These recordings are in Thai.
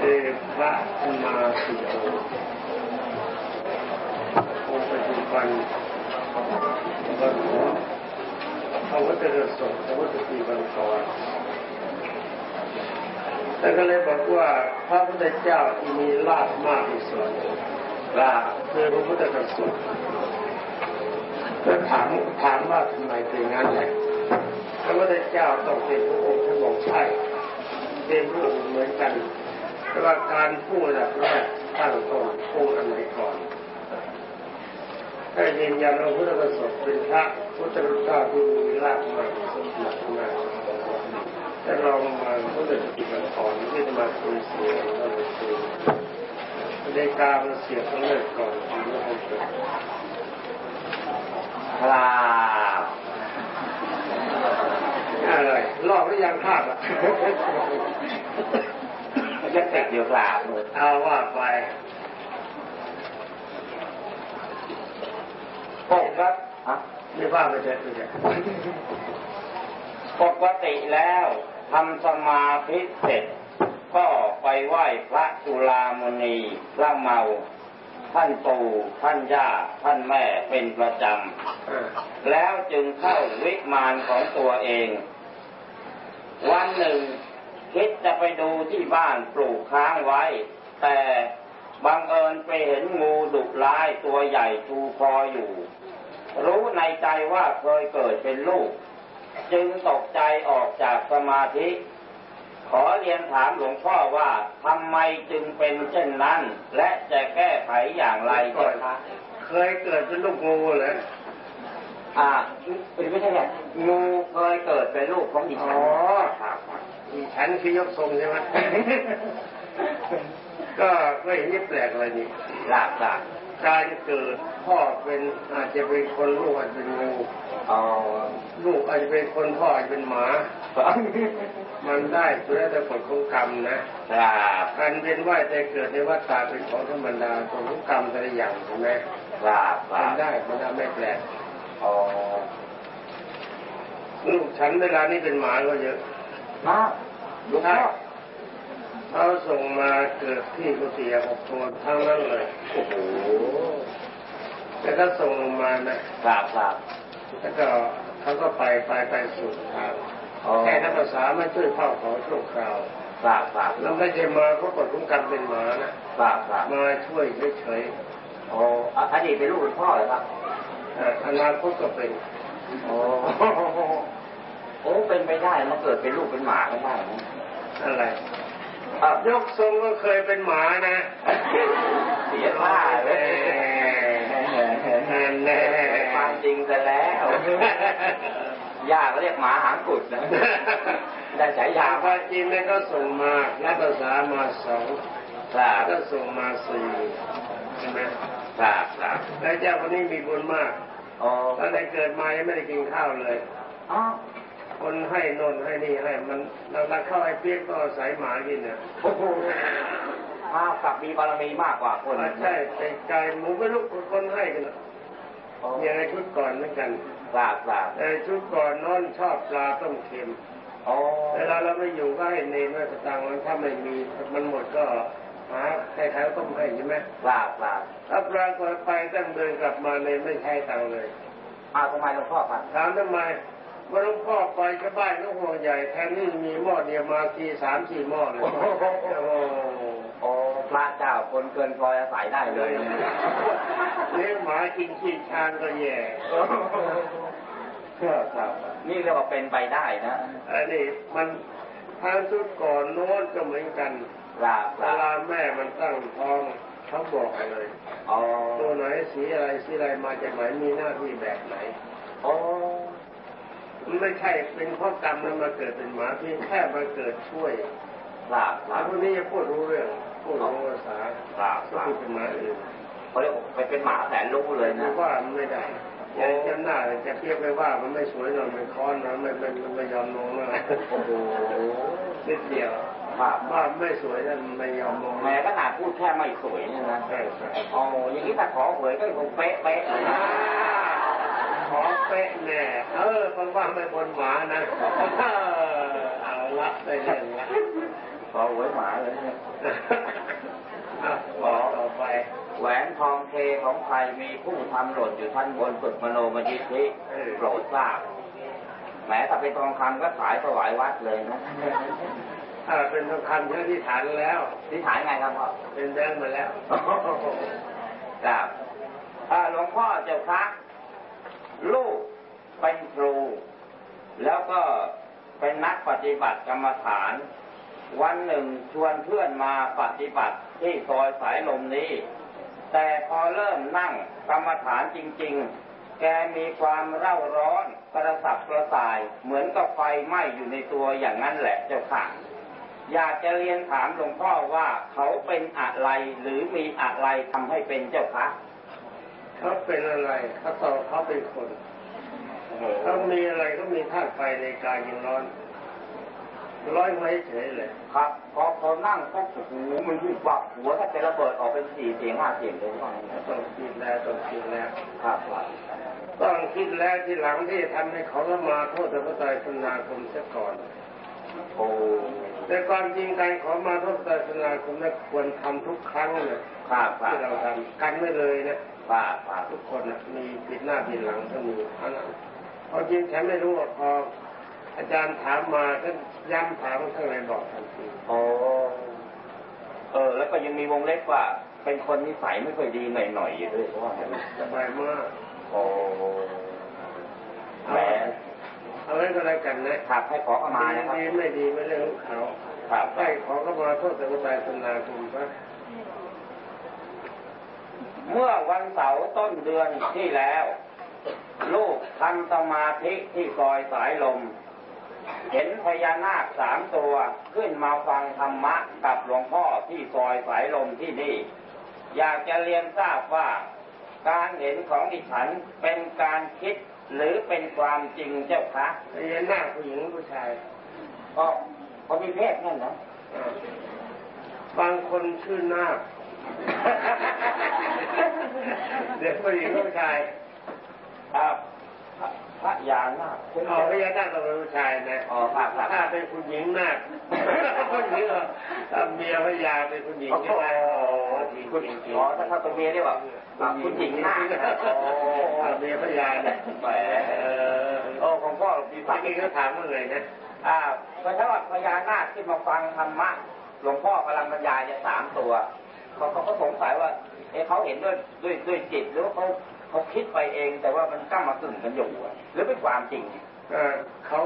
เอพระมาสิโอองค์ปัจจุบันบรรลุพระวัตรสงฆ์พระวัตรีบังกรแต่ก็เลยบอกว่าพระพุทธเจ้าที่มีลาภมากที่สุดลาภคือพระพุทธสงฆ์ก็ถามถามว่าทำไมเป็นงั้นแหละพระพุทธเจ้าต้องเป็นพระองค์ท่านบอกใช่เป็นพระองค์เหมือนกัน ว่าการพูดแบบแรกตั้งต้นพูดอันไหนก่อนถ้ายืนยันว่าพุทธประสงค์เป็นพระพุทธรูปาที่มีรากมากสมบัติมากแต่เรามาพุทธกิจมันก่อนที่จะมาคุยเสียงเราคุยในการมันเสียต้องเลิกก่อนถึงจะเกิดครับอะไรลอกหรือยังภาพอะ จะติดอยู่กราบเลยเอาว่าไปปกครับฮะไม่ว่าไปเถอะไม่ใช่ปกติแล้วทำสมาธิเสร็จ ก็ไปไหว้พระจุลามณีพระเมา ท่านปู่ท่านย่า ท่านแม่เป็นประจอ่าำแล้วจึงเข้าวิมานของตัวเอง วันหนึ่ง คิดจะไปดูที่บ้านปลูกค้างไว้ แต่บังเอิญไปเห็นงูดุร้ายตัวใหญ่ชูคออยู่ รู้ในใจว่าเคยเกิดเป็นลูก จึงตกใจออกจากสมาธิ ขอเรียนถามหลวงพ่อว่าทำไมจึงเป็นเช่นนั้น และจะแก้ไขอย่างไรเจ้าคะเคยเกิดเป็นลูกงูเหรออ่าเป็นไม่ใช่ไงงูเคยเกิดเป็นลูกของดิฉันอ๋อครับอี ฉันคือยกทรงใช่ไหมก็ไม่เห็นจะแปลกอะไรนี่ลาบลาบการเกิดพ่อเป็นอาจจะเป็นคนลูกอาจจะเป็นงูอ๋อลูกอาจจะเป็นคนพ่ออาจจะเป็นหมา มันได้สุดแล้วแต่ผลของกรรมนะครับการเวียนว่ายแต่เกิดในวัฏฏะเป็นของธรรมดาผลของกรรมแต่ละอย่างใช่ไหมลาบลามันบได้มันได้ไม่แปลกอ๋อลูกฉันเวลานี้เป็นหมาก็เยอะ มาหลวงพ่อเขาส่งมาเกิดที่กุฏิหกตัวทั้งนั้นเลย โอ้โหแต่ก็ส่งลงมานะลาบลาบแล้วก็เขาก็ไปไปไปสู่ทางอ๋อแค่นักภาษาไม่ช่วยเฝ้าขอชั่วคราวลาบลาบแล้วไม่ใช่มาเพราะกฎของกรรมเป็นหมานะลาบลาบมาช่วยเฉยอ๋ออะอดีตเป็นลูกหลวงพ่อเหรอครับๆอ่าอนาคตก็เป็นโอ้ โอ้เป็นไปได้มันเกิดเป็นลูกเป็นหมาไม่ได้นะอะไรอะยกทรงก็เคยเป็นหมานะเสียท่าเลยนั่นแน่ความจริงซะแล้วย่าก็เรียกหมาหางกุดนะได้ฉายาพระจีนเนี่ยก็ส่งมานักภาษามาสองครับก็ส่งมาสี่ใช่ไหมครับครับแล้วเจ้าคนนี้มีบุญมากอ๋อตั้งแต่เกิดมายังไม่ได้กินข้าวเลยอ๋อ คนให้นนให้นี่ให้มันเราลักเข้าไอ้เปี๊ยกก็อาศัยหมากินเนี่ยโอ้โหอ้าวกลับมีบารมีมากกว่าคนใช่แต่ไก่หมูไม่รู้คนให้กันนะอย่างไอ้ชุดก่อนเหมือนกันครับครับแต่ชุดก่อนนอนชอบปลาต้มเค็มอ๋อเวลาเราไม่อยู่ก็ให้เนรมาสตังค์มันถ้าไม่มีมันหมดก็หาใครๆก็ต้มให้ใช่ไหมครับครับถ้าปรากฏไปตั้งเดินกลับมาเนรไม่ใช้ตังค์เลยอ้าวทำไมหลวงพ่อครับถามทำไม ว่าหลวงพ่อไปชาวบ้านก็ห่วงใหญ่แทนที่มีหม้อเดียวมาทีสามสี่หม้อเลยโอ้โหโอ้พระเจ้าคนเกินพลอยอาศัยได้เลยเลี้ยงหมากินขี้ชานก็แย่ครับนี่เรียกว่าเป็นไปได้นะอันนี้มันทางชุดก่อนโน้นก็เหมือนกันครับเวลาแม่มันตั้งท้องเขาบอกเลยอ๋อตัวไหนสีอะไรสีอะไรมาจากไหนมีหน้าที่แบบไหนโอ้ มันไม่ใช่เป็นข้อกรรมแล้วมาเกิดเป็นหมาเพียงแค่มาเกิดช่วยครับคหมารับพวกนี้จะพูดรู้เรื่องพูดรู้ภาษาครับคก็รับพูดเป็นหมาอื่นเขาเรียกว่าไปเป็นหมาแสนรู้เลยหรืนะอว่ามันไม่ได้อย่าจะหน้าจะเทียบไปว่ามันไม่สวยหน่อยมันค้อนนะไม่ไม่มันไม่ยอมมองนะโอ้โหนิดเดียวครับว่าไม่สวยนั่นไม่ยอมมองแม้ขนาดพูดแค่ไม่สวยเนี่ยนะใช่ใช่อ๋ออย่างนี้ถ้าขอหวยก็คงเป๊ะเป๊ะเลยนะ ขอเป๊ะแน่เออคนว่าไม่บนหมานะเออเอาละได้เรื่องละขออหวยหมาเลยเนี่ยอะบอกต่อไป แหวนทองเทของใครมีผู้ทำหล่นอยู่ท่านบนฝึกมโนมยิทธิโปรดทราบแหมถ้าเป็นทองคำก็ขายถวายวัดเลยนะถ้าเป็นทองคำที่ที่ฐานแล้ว ที่ขายไงครับพ่อเป็นแบงค์มาแล้วครับอ่าหลวงพ่อเจ้าคะ ลูกเป็นครู แล้วก็เป็นนักปฏิบัติกรรมฐาน วันหนึ่งชวนเพื่อนมาปฏิบัติที่ซอยสายลมนี้ แต่พอเริ่มนั่งกรรมฐานจริง ๆ แกมีความเร่าร้อนกระสับกระส่าย เหมือนกับไฟไหม้อยู่ในตัวอย่างนั้นแหละเจ้าค่ะอยากจะเรียนถามหลวงพ่อว่าเขาเป็นอะไรหรือมีอะไรทำให้เป็นเจ้าคะ เขาเป็นอะไรเขาตอบเขาเป็นคนเขามีอะไรก็มีธาตุไฟในกายยิงร้อน ร้อยไว้เฉยเลยครับพอเขานั่งก็โอ้โหมันยิ่งปักหัวถ้าจะระเบิดออกเป็นสี่เสียงห้าเสียงเลยว่าอย่างนั้นต้องคิดแล้วต้องคิดแล้วครับครับต้องคิดแล้วที่หลังที่ทำให้เขาละมาโทษแต่พระไตรสนาคมเสียก่อนโอ้แต่ความจริงการขอมาโทษไตรสนาคมนั้นควรทำทุกครั้งเลยครับครัที่บเราทำกันไม่เลยนะ ครับครับทุกคนน่ะมีปิดหน้าปิดหลังก็มีอันนั้นพอจริงฉันไม่รู้ว่าพออาจารย์ถามมาก็ย้ำถามข้างในบอกทันทีโอ้เออ แล้วก็ยังมีวงเล็บว่า เป็นคนนิสัยไม่ค่อยดีหน่อยๆอยู่ด้วยเพราะว่าอย่างนั้นสบายมากโอ้แหมเอาไว้ก็แล้วกันนะครับให้ขอเข้ามานะครับดีไม่ดีไม่เรื่องของเขาครับได้ขอก็มาโทษแต่พระไตรสนาคมซะ เมื่อวันเสาร์ต้นเดือนที่แล้ว ลูกทำสมาธิที่ซอยสายลม เห็นพญานาคสามตัวขึ้นมาฟังธรรมะกับหลวงพ่อที่ซอยสายลมที่นี่ อยากจะเรียนทราบว่า การเห็นของดิฉันเป็นการคิดหรือเป็นความจริงเจ้าคะไอ้หน้าผู้หญิงผู้ชายก็เขามีเพศนั่นนะบางคนชื่อนาค เด็กผู้หญิงผู้ชายครับพระพระยานาคคุณเอาพญานาคเราเป็นผู้ชายนะอ๋อครับครับถ้าเป็นคุณหญิงนาคผู้หญิงเหรอถ้าเมียพญาเป็นคุณหญิงโอ้โหใช่ไหมอ๋อจริงคุณจริงจริงอ๋อถ้าเขาเป็นเมียเรียกว่าอ่าคุณหญิงนาคนะโอ้ถ้าเมียพญาเนี่ยแหมเออโอ้ของพ่อมีเมื่ฝัอนกี้เขาถามว่าไงนะอ่าเพราะถ้าว่าพญานาคที่มาฟังธรรมะหลวงพ่อกำลังบรรยายเนี่ยสามตัว เขาเขาก็สงสัยว่าเอ๊ะเขาเห็นด้วยด้วยด้วยจิตหรือว่าเขาเขาคิดไปเอง แต่ว่ามันก้ามากึ่งกันอยู่อะหรือเป็นความจริงเออเขา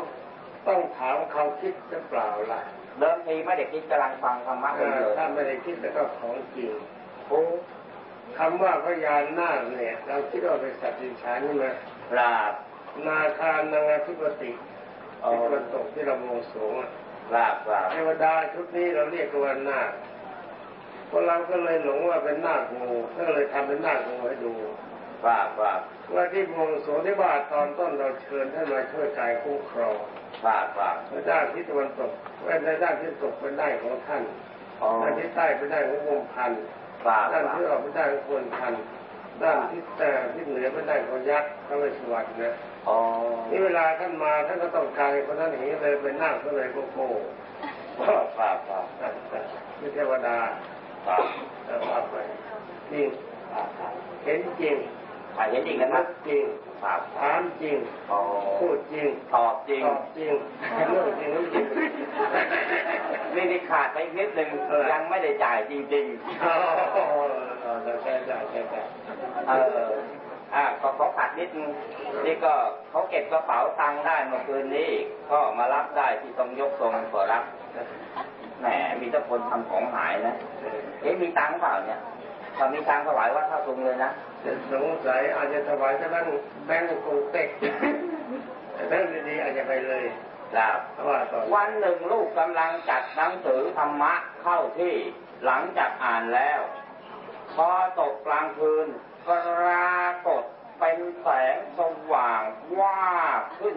ต้องถามเขาคิดหรือเปล่าล่ะเดิมทีไม่ได้คิดกำลังฟังธรรมะเอเลยอเลยถ้าไม่ได้คิดแล้วก็ของจริงโอ้คำว่าพญานาคเนี่ย เราคิดว่าเป็นสัตว์ดิฉันใช่ไหมปราบนาคานังอธิปติอ๋อที่ตะวันตกที่เรามองสูงอะปราบปราบเทวดาชุดนี้เราเรียกกันว่านาค พวกเราก็เลยหลงว่าเป็นนาคงูก็เลยทำเป็นนาคงูให้ดูปราบปราบว่าที่มองสูงที่ว่าตอนต้นเราเชิญท่านมาช่วยกายคุ้มครองปราบปราบในด้านทิศตะวันตกในด้านทิศตกเป็นได้านของท่านอ๋อด้านทิศใต้เป็นได้านของวงพันธุ์ปราบด้านปราที่บออกเป็นได้านของคนพันธุ์ด้านทิศแต่ทิศเหนือเป็นได้านของยักษ์พระเวสสุวรรณนะอ๋อนี่เวลาท่านมาท่านก็ต้องการให้คนนั้นเห็นเลยเป็นนาคก็เลยโกโก้ปราบปราบปราบไม่เทวดา ปราบแต่ว่าไปจริงปราบปราบเห็นจริงถ่ายเห็นจริงนะครัรับกจริงปราบถามจริงอ๋อพูดจริง ตอบจริงตอบจริงเรื่องจริงเรื่องจริงนี่นี่ขาดไปอีกนิดนึงเออยังไม่ได้จ่ายจริงอ๋อใช่ใช่ใช่ใช่ๆเอออ่าก็เขาขาดนิดนึงนี่ก็เขาเก็บกระเป๋าตังค์ได้เมื่อคืนนี้ ก็มารับได้ที่ตรงยกทรงขอรับ แหมมีแต่คนทำของหายนะเอ๊ะมีตังค์เปล่าเนี่ยถ้ามีตังค์ถวายวัดท่าตุงเลยนะจะสงสัยอาจจะถวายจะนั่งแบงก์คงเต็กแบงก์ดีๆอาจจะไปเลยครับเพราะว่าตอนวันหนึ่งลูกกำลังจัดหนังสือธรรมะเข้าที่หลังจากอ่านแล้ว พอตกกลางคืนปรากฏเป็นแสงสว่างว่าบขึ้น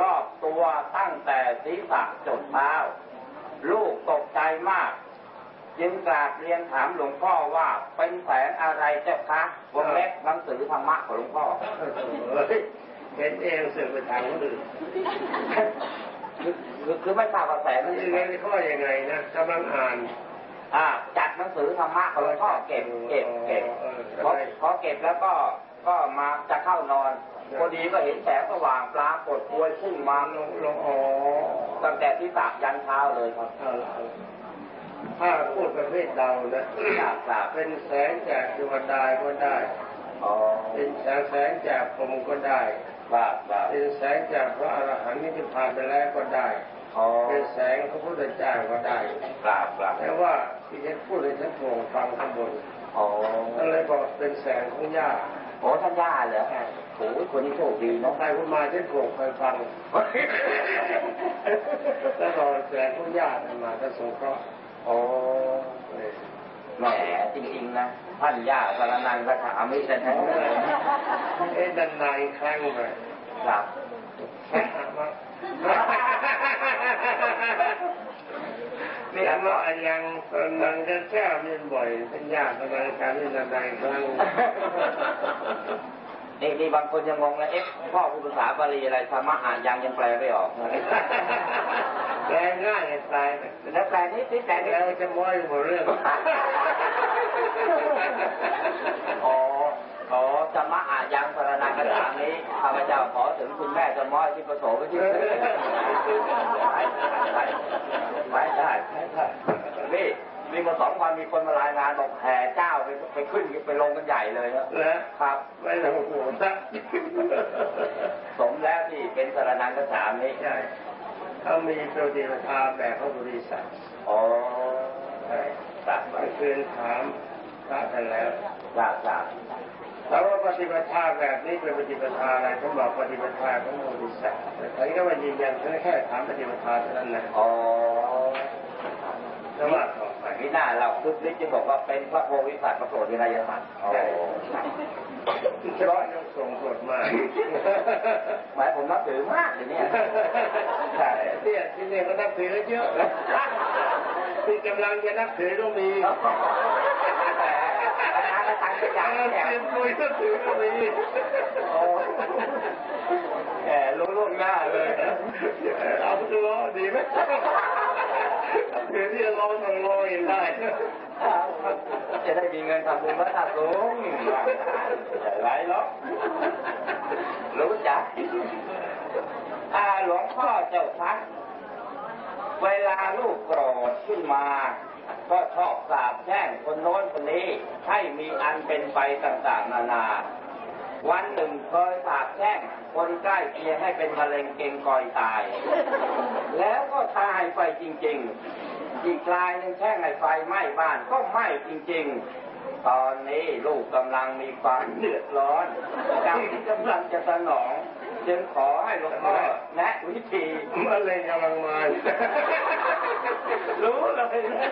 รอบตัวตั้งแต่ศีรษะจนเท้า ลูกตกใจมาก จึงกราบเรียนถามหลวงพ่อว่าเป็นแสงอะไรเจ้าคะวงเล็บหนังสือธรรมะของหลวงพ่อเฮ้ยเห็นเองเสือกไปทางคนอื่นคือคือคือไม่ทราบกระแสมันนี่เรียนข้อยังไงนะกำลังอ่านอ่าจัดหนังสือธรรมะของหลวงพ่อเก็บเก็บเก็บพอพอเก็บแล้วก็ก็มาจะเข้านอน พอดีก็เห็นแสงสว่างปรากฏปวยพุ่งมาลงลงอ๋อตั้งแต่ที่ตากยันเช้าเลยครับถ้าพูดประเภทเรานะจากจากเป็นแสงจากเทวดาก็ได้เป็นแสงแสงจากพรมก็ได้ครับครับเป็นแสงจากพระอรหันต์ที่ผ่านไปแล้วก็ได้เป็นแสงพระพุทธเจ้าก็ได้ครับครับแต่ว่าที่ฉันพูดเลยฉันโปร่งฟังข้างบนอ๋อก็เลยบอกเป็นแสงของย่าโอ้ท่านย่าเหรอ โอ้ยคนนี้โชคดีน้องเนาะใครพูดมาฉันโปร่งคอยฟังแล้วรอแสงของย่าทำมาก็สงเคราะห์โอ้แหมจริงๆนะท่านย่าสารนันคาถาไม่ใช่แท้เลยเอ๊ะดันนานครั้งเลยครับนี่อันว่ายังตอนนั้นก็แก้วเรียนบ่อยเป็นญาติอะไรการเรียนอะไรครั้ง นี่นี่บางคนยังงงนะเอ๊ะพ่อพูดภาษาบาลีอะไรธรรมะอ่านยังยังแปลไม่ออกนะแปลง่ายตายแล้วแปลนี้ที่แปลนี้แล้วจะม้อยหมดเรื่องอ๋ออ๋อธรรมะอ่านยังสารนังคาถานี้ข้าพเจ้าขอถึงคุณแม่จะม้อยที่ประสงค์ไว้ที่ไม่ได้ไม่ได้นี่ มีมาสองวันมีคนมารายงานบอกแห่เจ้าไปไปขึ้นไปลงกันใหญ่เลยครับแล้วครับไม่ต้องห่วงซะสมแล้วที่เป็นสารนังคาถานี้ใช่เขามีโปรตีนทาแบบพระบริษัทอ๋อใช่ครับเมื่อคืนถามพระท่านแล้วครับครับแต่ว่าปฏิบัติธรรมแบบนี้เป็นปฏิบัติธรรมอะไรผมบอกปฏิบัติธรรมของบริษัทแต่ท่านก็มายืนยันแค่แค่ถามปฏิบัติธรรมเท่านั้นนะอ๋อแล้วว่าต่อไปนี่หน้าเราคุดลิจึงบอกว่าเป็นพระโพธิสัตว์ประโปรดวินัยสัตว์อ๋อเพราะยังส่งกฎมาหมายผมนับถือมากเลยเนี่ยใช่เนี่ยที่เนี่ยก็นับถือเยอะที่กำลังจะนับถือก็มีแต่ร้านละตังค์จะยังเนี่ยเป็นมวยนับถือก็มีโอ้แหมรู้ล่วงหน้าเลย เอาไปรอดีไหม ถือที่รอต้องรอเองได้จะได้มีเงินทำบุญพระธาตุสูงไรหรอกรู้จักอาหลวงพ่อเจ้าพัก เวลาลูกโกรธขึ้นมา ก็ชอบสาบแช่งคนโน้นคนนี้ ให้มีอันเป็นไปต่างๆนานา วันหนึ่งเคยสาบแช่ง คนใกล้เคียงให้เป็นมะเร็งเก่งกอยตาย แล้วก็ตายไปจริง ๆ อีกรายหนึ่งแช่งให้ไฟไหม้บ้านก็ไหม้จริง ๆ ตอนนี้ลูกกำลังมีความเดือดร้อนกรรมที่กำลังจะสนอง จึงขอให้หลวงพ่อแนะวิธีมะเร็งกำลังมารู้เลยนะ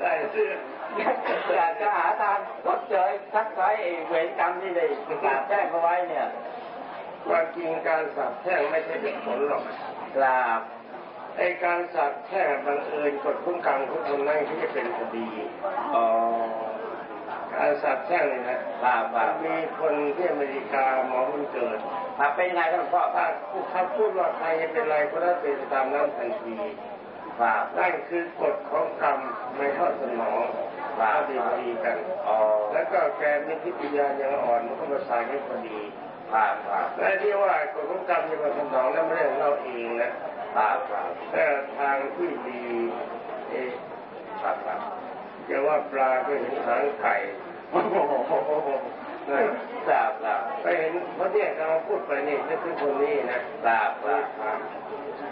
ได้เสื้ออยากจะหาทางชดเชยชักใช้ไอ้เวรกรรมที่ได้สาบแช่งเขาไว้เนี่ยความจริงการสาบแช่งไม่ใช่เป็นผลหรอกกราบไอการสาบแช่งบังเอิญกดคุ้มกรรมของคนนั่นที่จะเป็นคดีอ๋อการสาบแช่งเลยนะครับมีคนที่อเมริกาหมอมันเกิดถ้าเป็นไงท่านพ่อถ้าเขาพูดว่าใครจะเป็นไรก็ได้เป็นตามนั้นทันที ครับนั่นคือกฎของกรรมไม่เข้าสนองครับพอดีพอดีกันอ๋อแล้วก็แกมีทิฏยายังอ่อนมันก็มาสายกันพอดีครับครับและที่ว่ากฎของกรรมจะมาสนองนั้นไม่ได้เราเองนะครับครับแต่ทางที่ดีเอ๊ะครับครับจะว่าปลาก็เห็นหางไก่ โอ้โหครับครับไปเห็นพระเนี่ยกำลังพูดไปนี่นี่คือคนนี้นะครับครับ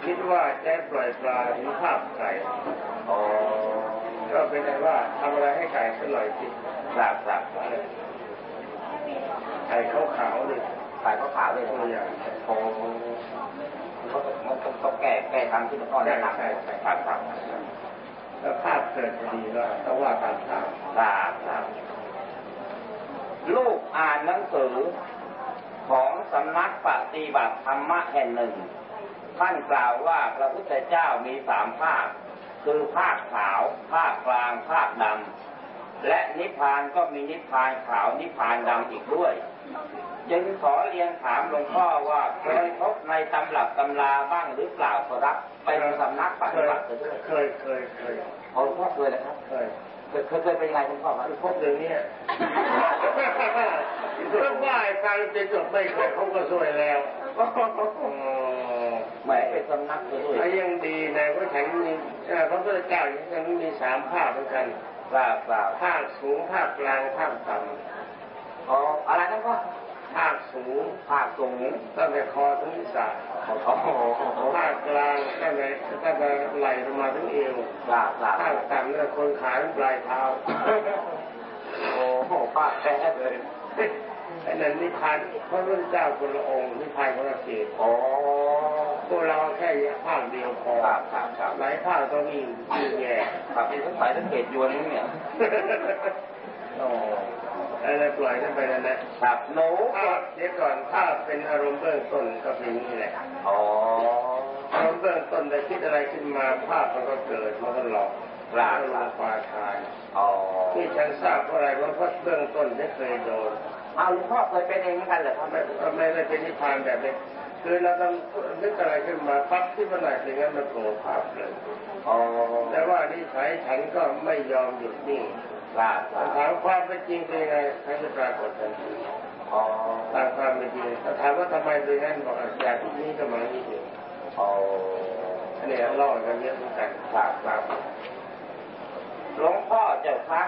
คิดว่าจะปล่อยปลาเห็นภาพไก่อ๋อก็เป็นไงว่าทำอะไรให้ไก่อร่อยสิครับครับไก่ขาวๆเลยขายข้าวขาวเลยตัวอย่างโอ้เขาต้องแก้แก้ทางที่หลวงพ่อแนะนำครับครับแล้วภาพเกิดพอดีก็ต้องว่าตามทางครับครับ ลูกอ่านหนังสือของสำนักปฏิบัติธรรมะแห่งหนึ่ง ท่านกล่าวว่าพระพุทธเจ้ามีสามภาค คือภาคขาว ภาคกลาง ภาคดำ และนิพพานก็มีนิพพานขาว นิพพานดำอีกด้วย จึงขอเรียนถามหลวงพ่อว่าเคยพบในตำรับตำราบ้างหรือเปล่าครับเป็นสำนักปฏิบัติไปด้วยเคยเคยเคยเอาหลวงพ่อเคยนะครับเคย เคยเคยเคยเป็นไงหลวงพ่อครับพบอย่างเนี้ยเรื่องว่าให้ฟังจะจบไม่เคยเขาก็สวยแล้วอ๋อแหมเป็นสำนักไปด้วยไอ้ยังดีนะเพราะฉันมีเอ่อพระพุทธเจ้ายังมีสามภาคเหมือนกันเปล่าเปล่าภาคสูงภาคกลางภาคต่อ๋ออะไรนะพ่อำ ภาคสูงภาคสูงตั้งแต่คอถึงศีรษะโอ้โหภาคกลางตั้งแต่ตั้งแต่ไหล่ลงมาถึงเอวเปล่าเปล่าภาคต่ำเนี่ยคนขาถึงปลายเท้าโอ้โหภาคแท้เลยไอ้นั่นนิพพานพระพุทธเจ้าคนละองค์นิพพานคนละเกศโอ้พวกเราแค่ภาคเดียวพอครับครับครับหลายภาคต้องมีมีแง่ครับเป็นสังสายสังเกตยวนนี่เนี่ยโอ้ อะไรปล่อยนั่นไปนั่นนะครับหนูถ้าเดี๋ยวก่อนถ้าเป็นอารมณ์เบื้องต้นก็เป็นอย่างนี้แหละอ๋ออารมณ์เบื้องต้นได้คิดอะไรขึ้นมาภาพมันก็เกิดมันก็หลอกปลาลปลางปลาทายอ๋อที่ฉันทราบเพราะอะไรเพราะเบื้องต้นไม่เคยโดนเอาหลวงพ่อเคยเป็นเองเหมือนกันเหรอครับไม่ไม่ได้เป็นนิพพานแบบนี้คือเราต้องนึกอะไรขึ้นมาปั๊บที่มันไหนถึงนั้นมันโผล่ภาพเลยอ๋อแต่ว่านิสัยฉันก็ไม่ยอมหยุดนิ่ง ปลาปลาถามความเป็นจริงเป็นยังไงฉันจะปรากฏทันทีอ๋อตามความเป็นจริงแต่ถามว่าทำไมเป็นงั้นบอกจากที่นี้ก็มาที่นี่อ๋ออันนี้เล่ากันเยอะเหมือนกันปลาปลาหลวงพ่อเจ้าคะ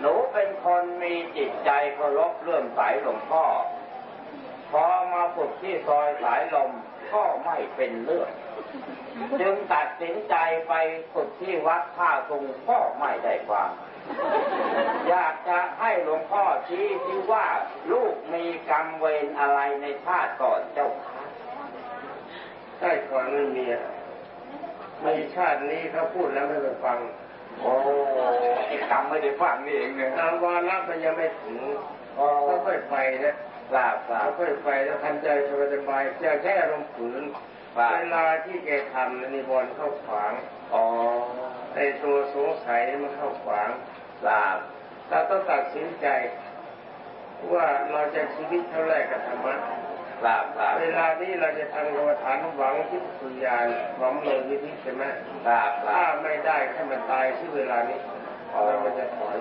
หนูเป็นคนมีจิตใจเคารพเลื่อมใสหลวงพ่อ พอมาฝึกที่ซอยสายลมก็ไม่เป็นเรื่อง จึงตัดสินใจไปฝึกที่วัดท่าตุงก็ไม่ได้ความ อยากจะให้หลวงพ่อชี้ที่ว่าลูกมีกรรมเวรอะไรในชาติก่อนเจ้าคะใช่ก่อนไม่มีอะมีชาตินี้เขาพูดแล้วไม่ไปฟังโอ้ไอ้กรรมไม่ได้ฟังนี่เองเนี่ยตามวาระมันยังไม่ถึงอ๋อค่อยๆไปนะทราบทราบค่อยๆไปแล้วทันใจสบายๆอย่าใช้อารมณ์ฝืนทราบเวลาที่แกทำนะนิวรณ์เข้าขวางอ๋อไอ้ตัวสงสัยมันเข้าขวาง ทราบเราต้องตัดสินใจ ว่าเราจะชีวิตเท่าไรกับธรรมะทราบทราบเวลานี้เราจะทำกรรมฐานหวังที่สุญญาณหวังเลยวิธีใช่ไหมทราบทราถ้าบไม่ได้ให้มันตายที่เวลานี้เรามันจะถอย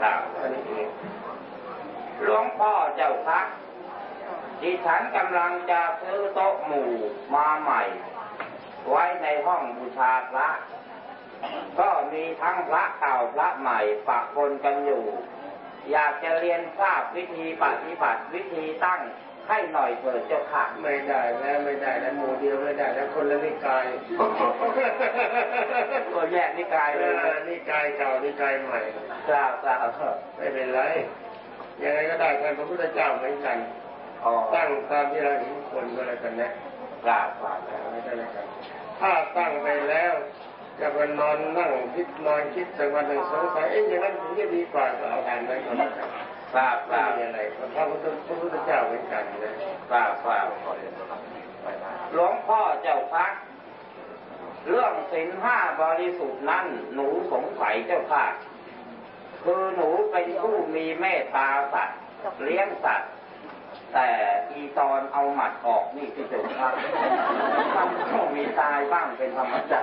ทราบอันนี้เองหลวงพ่อเจ้าคะดิฉันกำลังจะซื้อโต๊ะหมู่มาใหม่ ไว้ในห้องบูชาพระ ก็มีทั้งพระเก่าพระใหม่ปะปนกันอยู่ อยากจะเรียนทราบวิธีปฏิบัติวิธีตั้งให้หน่อยเถิดเจ้าค่ะไม่ได้แล้วไม่ได้แล้วหมู่เดียวไม่ได้แล้วคนละนิกายตัวแยกนิกายเอเลยนะอนิกายเก่านิกายใหม่ทราบทราบไม่เป็นไรยังไงก็ได้ท่านพระพุทธเจ้าเหมือนกันอ๋อตั้งตามที่เราเห็นคนก็แล้วกันนะทราบทราบไม่ได้แล้วกันถ้าตั้งไปแล้ว จะไปนอนนั่งคิดนอนคิดสักวันหนึ่งสงสัยเอ๊ะอย่างนั้นถึงจะดีกว่าก็เอาทางนั้นก็แล้วกันทราบทไม่ราบมีอะไรพระพุทธพระพุทธเจ้าเหมือนกันนะทราบทราบหลวงพ่อเจ้าคะเรื่องสินห้าบริสุทธิ์นั้นหนูสงสัยเจ้าค่ะคือหนูเป็นผู้มีเมตตาสัตว์เลี้ยงสัตว์ แต่อีตอนเอาหมัดออกนี่ที่เจ้าค่ะมันต้องมีตายบ้างเป็นธรรมดา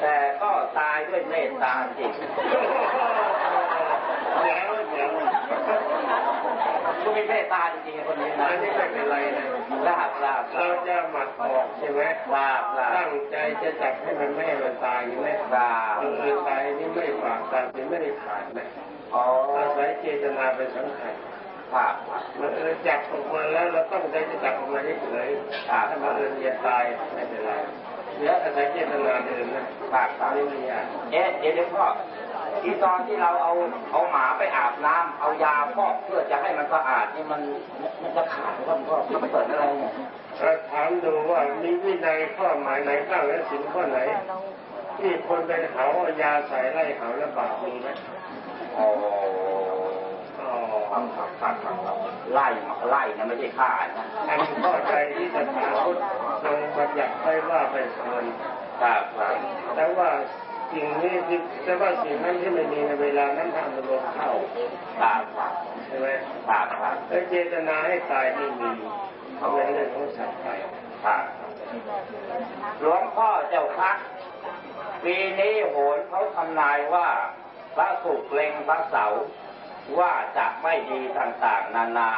แต่ก็ตายด้วยเมตตาจิตเดี๋ยวเดี๋ยวก็มีเมตตาจริงๆคนนี้นะอันนี้ไม่เป็นไรนะลาบลาบเราจะหมัดออกใช่ไหมลาบลาบตั้งใจจะจับให้มันไม่ให้มันตายอยู่ไหมลาบมันคือตายนี่ไม่ฝากตามเป็นไม่ได้ขาดนะอ๋ออาศัยเจตนาเป็นสำคัญ ครับมันเออจับออกมาแล้วเราต้องใจจะจับออกมาเฉยๆถ้ามันเออจะตายไม่เป็นไรเดี๋ยวอาศัยเจตนาเดินนะครับครับไม่มีอะเอ๊ะเดี๋ยวเดี๋ยวพ่อที่ตอนที่เราเอาเอาหมาไปอาบน้ำเอายาฟอกเพื่อจะให้มันสะอาดนี่มันมันจะขาดหรือเปล่าพ่อมันเปิดอะไรเนี่ยเราถามดูว่ามีวินัยข้อหมายไหนบ้างและสินข้อไหน ที่คนเป็นเขาเอายาใส่ไล่เขาแล้วบาปมีไหมอ๋อ อ๋อครับครับครับครับไล่ไล่นะไม่ใช่ฆ่านะอันข้อใดที่สถาพุทธทรงบัญญัติไว้ว่าเป็นส่วนครับครับแต่ว่าสิ่งนี้ที่แต่ว่าสิ่งนั้นที่ไม่มีในเวลานั้นทำมันลงเข้าครับครับใช่ไหมครับครับแล้วเจตนาให้ตายไม่มีเขาเป็นเรื่องของสัตว์ไปครับหลวงพ่อเจ้าคะปีนี้โหนเขาทำนายว่าพระสุกร์เล็งพระเสาร์ ว่าจะไม่ดีต่างๆ นานา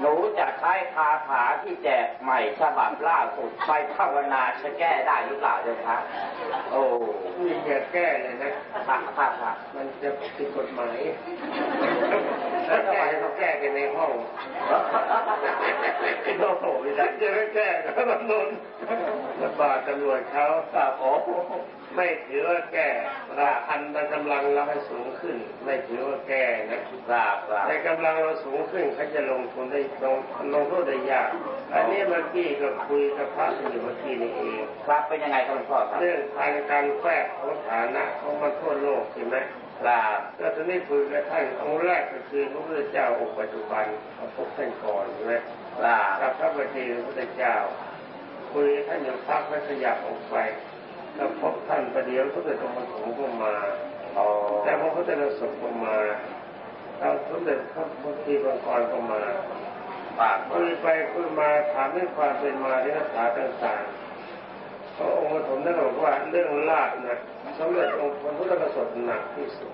หนูจะใช้คาถาที่แจกใหม่ฉบับล่าสุดไปภาวนาจะแก้ได้หรือเปล่าเจ้าคะโอ้มีอย่าแก้เลยนะครับครับครับมันจะผิดกฎหมายถ้าแก้ต้องแก้กันในห้องโอ้โหไม่ได้จะไม่แก้ก็ต้องโดนระบาดตำรวจเขาครับโอ้ ไม่ถือว่าแก้ราคันกำลังเราให้สูงขึ้น ไม่ถือว่าแก้นะครับครับแต่กำลังเราสูงขึ้นเขาจะลงทุนได้ลงลงโทษได้ยาก อันนี้เมื่อกี้ก็คุยกับพระอยู่เมื่อกี้นี่เองครับเป็นยังไงครับหลวงพ่อครับเรื่องทางการแฝงของฐานะของมันทั่วโลกใช่ไหมครับก็ตอนนี้คุยกับท่านองค์แรกก็คือพระพุทธเจ้าองค์ปัจจุบันเขาพบท่านก่อนใช่ไหมครับกับพระบัณฑิตพระพุทธเจ้าคุยกับท่านอยู่พักแล้วขยับออกไปก็พบท่า นประเดี๋ยวพระเดชองค์ปฐมก็มาอ๋อแต่พระพุทธเจ้าสมก็มาเราสมเด็จพระพุทธบังกรก็มาครับคุยไปคุยมาถามเรื่องความเป็นมาที่รักษาต่างๆพระองค์ปฐมท่านบอกว่าเรื่องลาบนะสมเด็จองค์พระพุทธกษัตริย์หนักที่สุด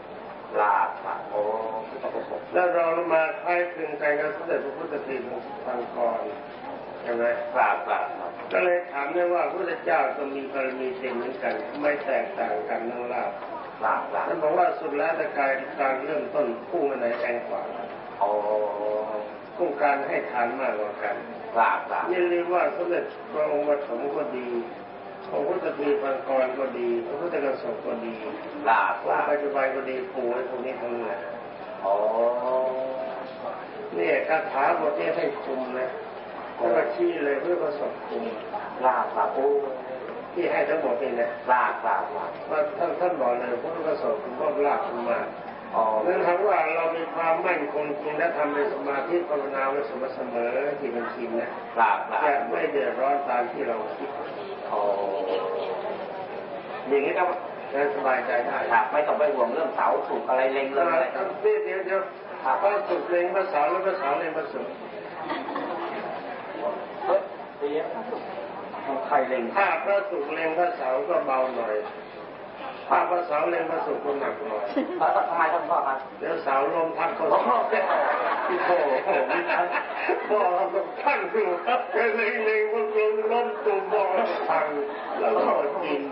ลาบครับโอ้พุทธประสบแล้วเรามาคล้ายคลึงกันกับสมเด็จพระพุทธตีทางกรใช่ไหมครับครับครับก็เลยถามได้ว่าพระพุทธเจ้าก็มีบารมีเต็มเหมือนกัน ไม่แตกต่างกันทั้งลาบครับครับท่านบอกว่าสุดแล้วแต่การการเริ่มต้นพุ่งอันไหนแรงกว่าโอ้พุ่งการให้ทานมากกว่ากันครับครับอย่าลืมว่าสมเด็จพระองค์ปฐมก็ดีพระพุทธตีพังกรก็ดีพระพุทธกษัตริย์ก็ดีลาบพระลาบปัจจุบันก็ดีปู่ไอ้พวกนี้ทั้งนั้นโอ้เนี่ยคาถาบทนี้ให้คุมนะ แล้วก็ชี้เลยเพื่อประสบคุมลาบครับโอ้ที่ให้ทั้งหมดนี่นะลาบลาบลาว่าท่านท่านบอกเลยพระประสบคุมก็ลากขึ้นมาอ๋อนั่นทำว่าเรามีความมั่นคงจริงและทำในสมาธิภาวนาไว้สมอเสมอที่เป็นจริงนะลาบลาจะไม่เดือดร้อนตามที่เราคิดโอ้อย่างนี้ก็และสบายใจได้ครับไม่ต้องไปห่วงเรื่องเสาถูกอะไรเล็งเรื่องอะไรเดี๋ยวเดี๋ยวเดี๋ยวพระสุขเลงภาษาแล้วภาษาเลงภาษา เฮ้ยเสียใครเล็งถ้าพระสุขเลงภาษาก็เบาหน่อย ถ้าภาษาเลงภาษาก็หนักหน่อยทำไมต้องพ่อครับเดี๋ยวสาวลมทับเขาโอ้โหที่โถบอกกับท่านคือครับเลงเลงมันลมล้มตุ่มบอกพังแล้วก็กิน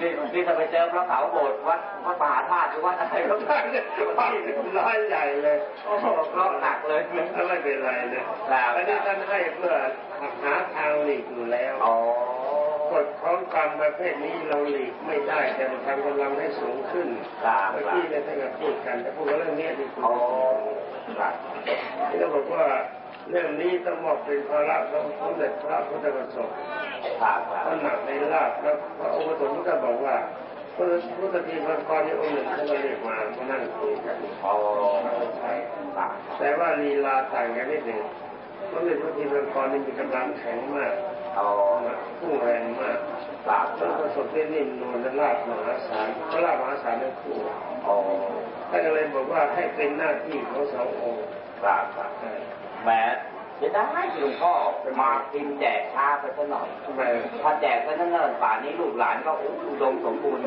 นี่นี่จะไปเจอพระเสาโบสถ์วัดวัดมหาธาตุหรือวัดอะไรก็ท่านเนี่ยร้ายใหญ่เลยโอ้โหเคราะห์หนักเลยไม่เป็นไรนะอันนี้ท่านให้เพื่อหาทางหลีกอยู่แล้วอ๋อ กฎของกรรมประเภทนี้เราหลีกไม่ได้ แต่มันทำกำลังให้สูงขึ้นครับเมื่อครักี้บเนี่ยท่านก็พูดกันแต่พูดเรื่องนี้ที่คุณอ๋อครับที่เขาบอกว่าเรื่องนี้ต้องมอบเป็นภาระของสมเด็จพระพุทธกษัตริย์ครับครับท่านหนักในลาภแล้วพระองค์ปฐมก็บอกว่าพระพุทธทีพันกรในองค์หนึ่งท่านก็เรียกมามานั่งคุยกันอ๋อใช่ครับแต่ว่าลีลาต่างกันนิดหนึ่งสมเด็จพระทีพันกรนี่มีกำลังแข็งมาก อ๋อพุ่งแรงมากครับคต้องบประสบได้นิ่มนวลและลาบมหาศาลพระลาบมหาศาลทั้งคู่อ๋อท่านก็เลยบอกว่าให้เป็นหน้าที่ของสององค์ครับครับแหมจะได้หลวงพ่อมาพิมแจกชาไปสักหน่อยทำไมถ้าแจกไปเนิ่นๆป่านนี้ลูกหลานก็อุดมสมบูรณ์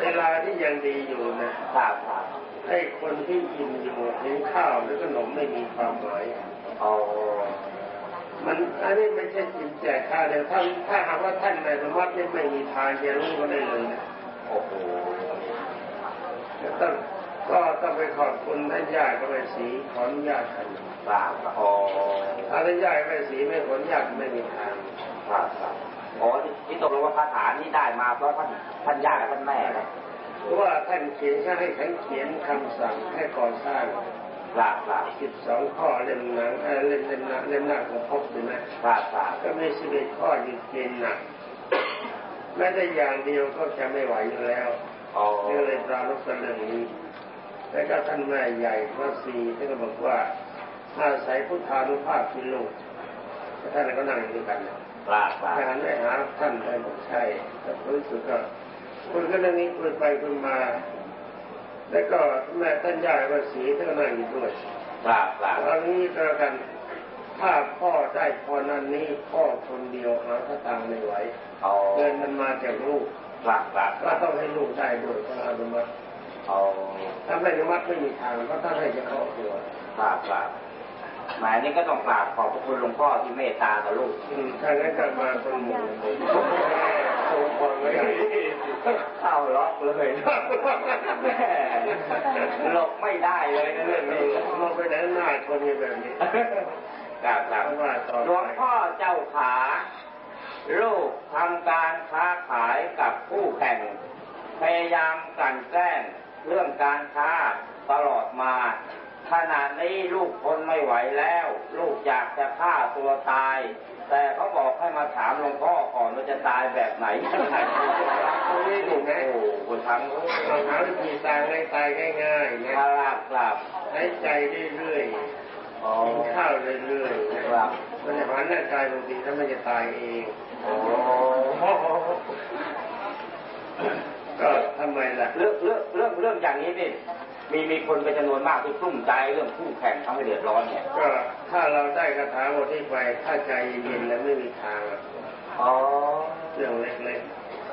เวลาที่ยังดีอยู่นะครับครับให้คนที่อิ่มอยู่เห็นข้าวหรือขนมไม่มีความหมายอ๋อ มันอันนี้ไม่ใช่กินแจกข้าวเดียวถ้าถ้าหากว่าท่านในสมวัตินี่ไม่มีทานจะรู้ก็ได้เลยนะโอ้โหต้องก็ต้องไปขอบคุณท่านญาติก็ไปสีขออนุญาตท่านครับอ๋อถ้าท่านญาติไปสีไม่ขออนุญาตไม่มีทางครับครับอ๋อที่ตกลงว่าคาถานี้ได้มาเพราะท่านท่านย่ากับท่านแม่นะเพราะว่าท่านเขียนแค่ให้ฉันเขียนคำสั่งให้ก่อสร้าง ครับครับสิบสองข้อเล่มหนังเออเล่มเล่มหนังเล่มหนังของพบใช่ไหมครับครับก็มีสิบเอ็ดข้ออยู่เกณฑ์หนักแม้แต่อย่างเดียวก็จะไม่ไหวอยู่แล้วอ๋อก็เลยปราลบกันเรื่องนี้ แล้วก็ท่านแม่ใหญ่พระศรีท่านก็บอกว่าอาศัยพุทธานุภาพที่ลูกท่านก็นั่งอยู่ด้วยกันนะครับครับทหารไม่หาท่านได้บอกใช่แต่รู้สึกก็คุยกันเรื่องนี้คุยไปคุยมา แล้วก็แม่ท่านยายภาษีท่านก็นั่งอยู่ด้วยครับครับตอนนี้ก็แล้วกันถ้าพ่อได้พรนั้นนี้พ่อคนเดียวหาพระตังค์ไม่ไหวเอาเงินมันมาจากลูกครับครับก็ต้องให้ลูกได้ด้วยพระอนุมัติเอาถ้าไม่อนุมัติไม่มีทางก็ต้องให้เฉพาะตัวครับครับหมายนี้ก็ต้องกราบขอบพระคุณหลวงพ่อที่เมตตากับลูกอืมถ้างั้นกลับมาเป็นหมู่ ทรงพรไว้ให้เข้าล็อกเลยหลบไม่ได้เลยนะเรื่องนี้มองไปไหนหน้าคนมีแบบนี้ครับครับว่าต่อหลวงพ่อเจ้าขาลูกทำการค้าขายกับผู้แข่ง พยายามกลั่นแกล้งเรื่องการค้าตลอดมา ขณะนี้ลูกทนไม่ไหวแล้ว ลูกอยากจะฆ่าตัวตาย แต่เขาบอกให้มาถามหลวงพ่อก่อนว่าจะตายแบบไหนยังไงตรงนี้ถูกไหมโอ้โหทั้งเราหาวิธีตายง่ายตายง่ายๆคนะรับครับใช้ใจเรื่อยๆกินข้าวเรื่อยๆนะครับมันจะหันหน้ากายบางทีแล้วมันจะตายเองโอ้ก็ทำไมล่ะเรื่องเรื่องเรื่องเรื่องอย่างนี้นี่ มีมีคนเป็นจำนวนมากที่กลุ้มใจเรื่องคู่แข่งทำให้เดือดร้อนเนี่ยก็ถ้าเราได้คาถาบทที่ไปถ้าใจเย็นแล้วไม่มีทางอะอ๋อเรื่องเล็ก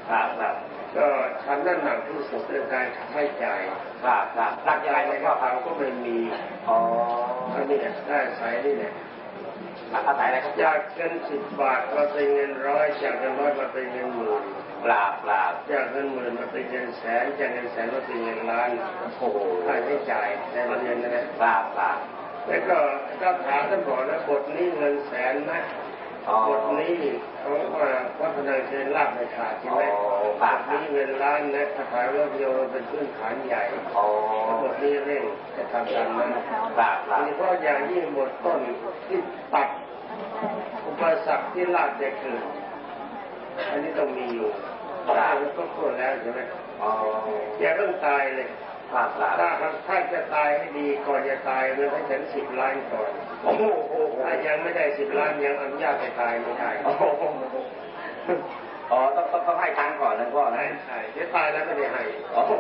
ครับครับๆก็ฉันนั่นหนักที่สุดเรื่องการใช้จ่ายครับครับหลักใจใจในไม่กก็ระครัเป๋าบก็ไม่มีอ๋ออันนี้ได้ใส่นี่เนี่ยอาศัยอะไรครับจากเงินสิบบาทมาเป็นเงินร้อยจากเงินร้อยมาเป็นเงินหมื่น กราบกราบจากเงินหมื่นมาเป็นเงินแสนจากเงินแสนมาเป็นเงินล้านโอ้โหค่าใช้จ่ายในวันเงินนะกราบกราบแล้วก็ก็ถามท่านบอกนะบทนี้เงินแสนนะอ๋อบทนี้เขาว่าวัฒนาเชิญลาบไม่ขาดใช่ไหมอ๋อบทนี้เงินล้านนะคาถาเรื่องโยมเป็นพื้นฐานใหญ่อ๋อบทนี้เร่งจะทำตามนั้นกราบกโดราบยเฉพาะอย่างยิ่งบทต้นที่ตัดอุปสรรคที่ลาบจะเกิด อันนี้ต้องมีอยู่แล้วก็ควรแล้วใช่ไหมอ๋ออย่าเพิ่งตายเลยกราบกราบถ้าถ้าจะตายให้ดีก่อนจะตายมันให้ถึงสิบล้านก่อนโอ้โหถ้ายังไม่ได้สิบล้านยังอนุญาตให้ตายไม่ได้โอ้โหอ๋อต้องต้องต้องให้ตังค์ก่อนนะพ่อนะใช่ใช่เดี๋ยวตายแล้วไม่ได้ให้โอ้โห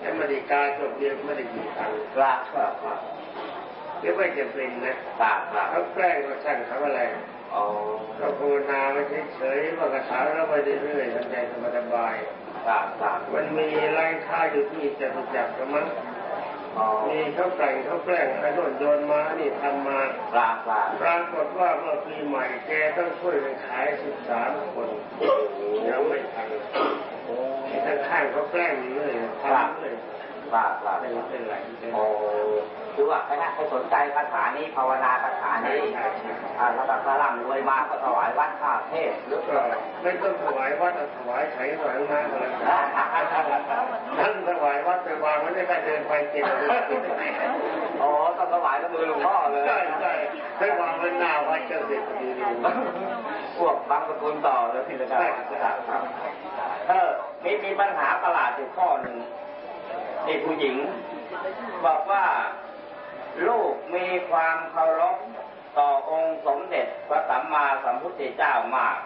แล้วไม่ได้กาจบเดียวไม่ได้กี่ตังค์กราบกราบกราบเดี๋ยวไม่จะเป็นนะกราบกราบเขาแกล้งก็ช่างเขาอะไรอ๋อ ก็ภาวนาไม่เฉยๆว่ากระถาแล้วไปเรื่อยๆทำใจสบายกราบกราบๆมันมีร้านค้าอยู่ที่จะรู้จักกันมั้งอ๋อมีเขาแกล้งเขาแกล้งไอ้โน่นโยนมานี่ทำมากราบกราบปรากฏว่าเมื่อปีใหม่แกต้องช่วยกันขายสิบสามคนยังไม่ทันทั้งข้างเขาแกล้งอยู่เลยทำเลย กราบกราไม่เป็นไรไม่เป็นไรโอ้คือว่าคณะเขาสนใจคาถานี้ภาวนาคาถานี้อ่าแล้วก็กระล่ำรวยมาก็ถวายวัดข้าเทศหรือก็ไม่ต้องถวายวัดถวายไถ่ถวายงานอะไรท่านถวายวัดไปวางไว้ได้แค่เดินไปเก็บเลยอ๋อต้องถวายก็มือหลวงพ่อเลยใช่ใช่ให้วางไว้หน้าวัดก็เสร็จพอดีพวกบางสกุลต่อเลยพี่นะครับเออมีมีปัญหาประหลาดอยู่ข้อหนึ่ง นี่ผู้หญิง บอกว่าลูกมีความเคารพต่อองค์สมเด็จพระสัมมาสัมพุทธเจ้ามาก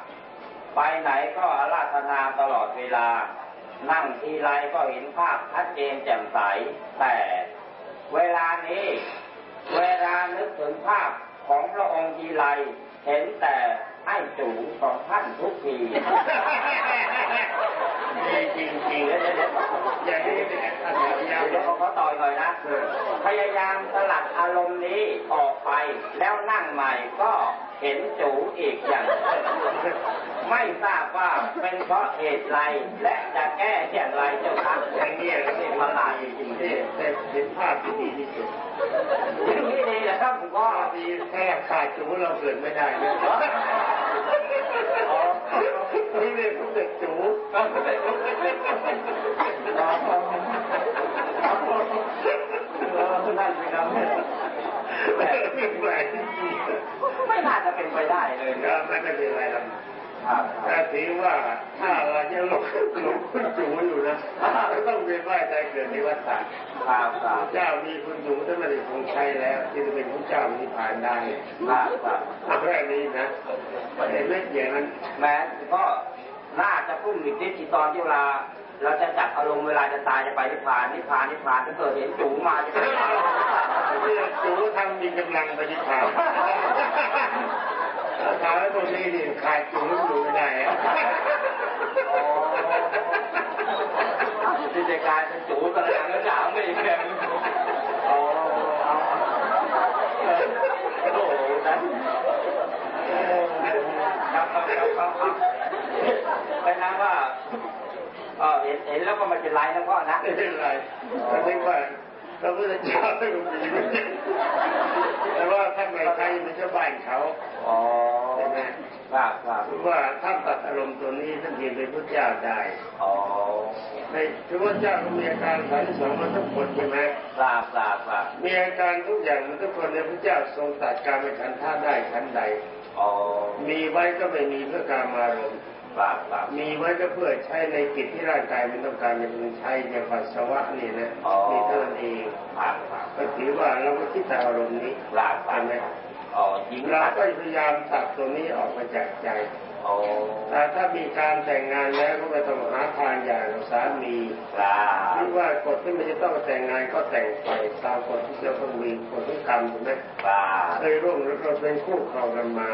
ไปไหนก็อาราธนาตลอดเวลา นั่งทีไรก็เห็นภาพชัดเจนแจ่มใส แต่เวลานี้ เวลานึกถึงภาพของพระองค์ทีไรเห็นแต่ ให้จูของท่านทุกทีดีจริงจริงเดี๋ยวเดี๋ยวเดี๋ยวอย่างนี้เป็นอันยามเดี๋ยวเขาต่อยหน่อยนะพยายามสลัดอารมณ์นี้ออกไปแล้วนั่งใหม่ก็ เห็นจูอีกอย่าง ไม่ทราบว่าเป็นเพราะเหตุไรและจะแก้อย่างไรเจ้าคะอย่างนี้นี่ประหลาดจริงๆนี่นี่เป็นเป็นภาพที่ดีที่สุดอย่างนี้ดีนะครับคุณพ่อภาพดีแค่ขาดจูเราเกิดไม่ได้นะอ๋อนี่เรียกพวกเด็กจูนั่นสิครับ ไม่เป็นไรจริงไม่น่าจะเป็นไปได้เลยๆนะไม่เป็นไรหรอกครับถ้าถือว่าถ้าเรายังหลงหลงคุณจูอยู่นะต้องเวียนว่ายใจเกิดในวัฏฏะครับครับเจ้ามีคุณจูถ้าไม่ได้คงใช้แล้ว ที่จะเป็นพระเจ้ามีผ่านได้ครับครับเอาแค่นี้นะเห็นไหมอย่างนั้นแม้ก็น่าจะพุ่งอีกนิดที่ตอนที่เวลา เราจะจับอารมณ์เวลาจะตายจะไปนิพพานนิพพานนิพพานถ้าเกิดเห็นจูงมาจะไปนิพพานเนี่ยสูทำมีกำลังไปนิพพานถามว่าตรงนี้นี่ขาดจูงอยู่ไม่ได้อะที่จะกลายเป็นจูตะแลงแล้วหนาวไม่แข็งโอ้เอาโอ้โหนะรับครับครับครับครับไปนะว่าเออเห็นเห็นแล้วก็ไม่เป็นไรนะพ่อนะไม่เป็นไรแต่ไม่ว่าพระพุทธเจ้าไม่มีแต่ว่าท่านไม่ใช่ไม่ใช่บ้านเขาอ๋อใช่ไหมครับครับคือว่าท่านตัดอารมณ์ตัวนี้ท่านเรียนเป็นพระเจ้าได้อ๋อในพระพุทธเจ้าก็มีอาการสามสองมันทุกคนใช่ไหมครับครับครับมีอาการทุกอย่างมันทุกคนในพระเจ้าทรงตัดการไปขันท่าได้ขันใดอ๋อมีไว้ก็ไม่มีเพื่อการมารมณ์ครับครับ มีไว้ก็เพื่อใช้ในกิจที่ร่างกายมันต้องการจะเป็นใช้อย่างปัสสาวะนี่นะนี่เท่านั้นเองครับครับก็ถือว่าเราก็คิดแต่อารมณ์นี้ครับครัใช่บไหมอ๋อจริงคเรารับก็พยายามตัดตรงนี้ออกมาจากใจอ๋อแต่ถ้ามีการแต่งงานแล้วก็ต้องหาทางอย่างสามีครับหรือว่ากฎที่มันจะต้องแต่งงานก็แต่งไปตามกฎที่จะต้องมีกฎที่กรรมถูกไหมครับเคยร่วมแล้วก็เป็นคู่ครองกันมา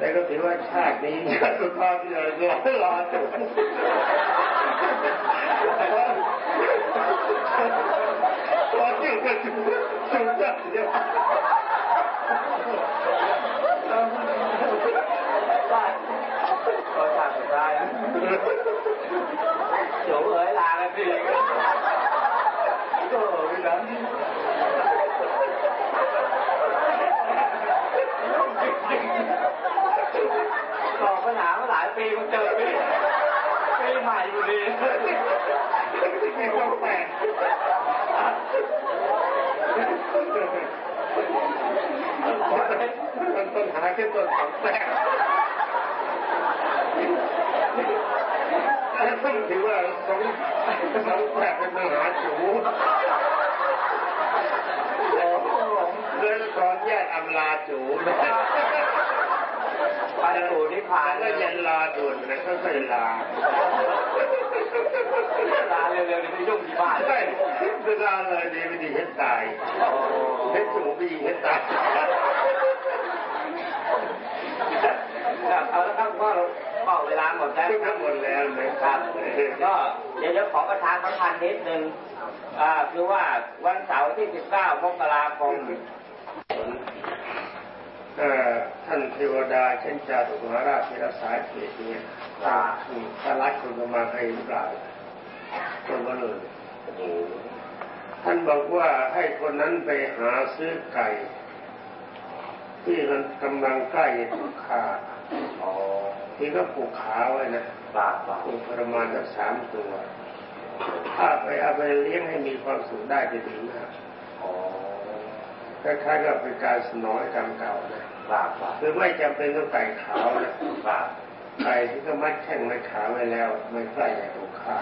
แต่ก็ถือว่าชาตินี้ชาติสุดท้ายที่เรารอรอจบพอที่จะถึงถึงจะเดี๋ยวก็ชาติสุดท้ายจูเอ๋ยลากันสิโอ้ยนะตอบ ปัญหามาหลายปีมันเจอปีปีใหม่อยู่ดีม่ต้องแต่งมันต้องหาแค่ต้นของแต่งต้องถือว่าสองสองแปดเป็นมหาจูเลยขออนุญาตอำลาจูนะ ไปสู่นิพพานก็ยันลาด่วนนะก็ค่อยลาลาเร็วๆนี่ไม่ยุ่งที่บ้านใช่เวลาเลยดีไม่ดีเห็นตายเห็นจูไม่ดีเห็นตายเอาละครับว่าเราเป่เวลาหมดแล้วทั้งหมดแล้วนะครับ ก็เดี๋ยวจะขอประทานสัมพันธ์นิดนึงคือว่าวันเสาร์ที่ 19 มกราคม ท่านเทวดาเช่นจาตุมหาราชที่รักษาเขตเนี่ยตาตาลัดคนมาให้หรือเปล่าคนมาเลยท่านบอกว่าให้คนนั้นไปหาซื้อไก่ ที่มันกำลังใกล้จะถูกฆ่าอ๋อที่ก็ผูกขาไว้นะบาปบาปผูกประมาณสักสามตัว ถ้าไปเอาไปเลี้ยงให้มีความสุขได้จะดีมากอ๋อคล้ายๆกับเป็นการสนองกรรมเก่านะ บาปบาปคือไม่จำเป็นต้องไก่ขาวนะบาปไก่ที่ก็มัดแข้งมัดขาไว้แล้วไม่ใกล้จะถูกฆ่า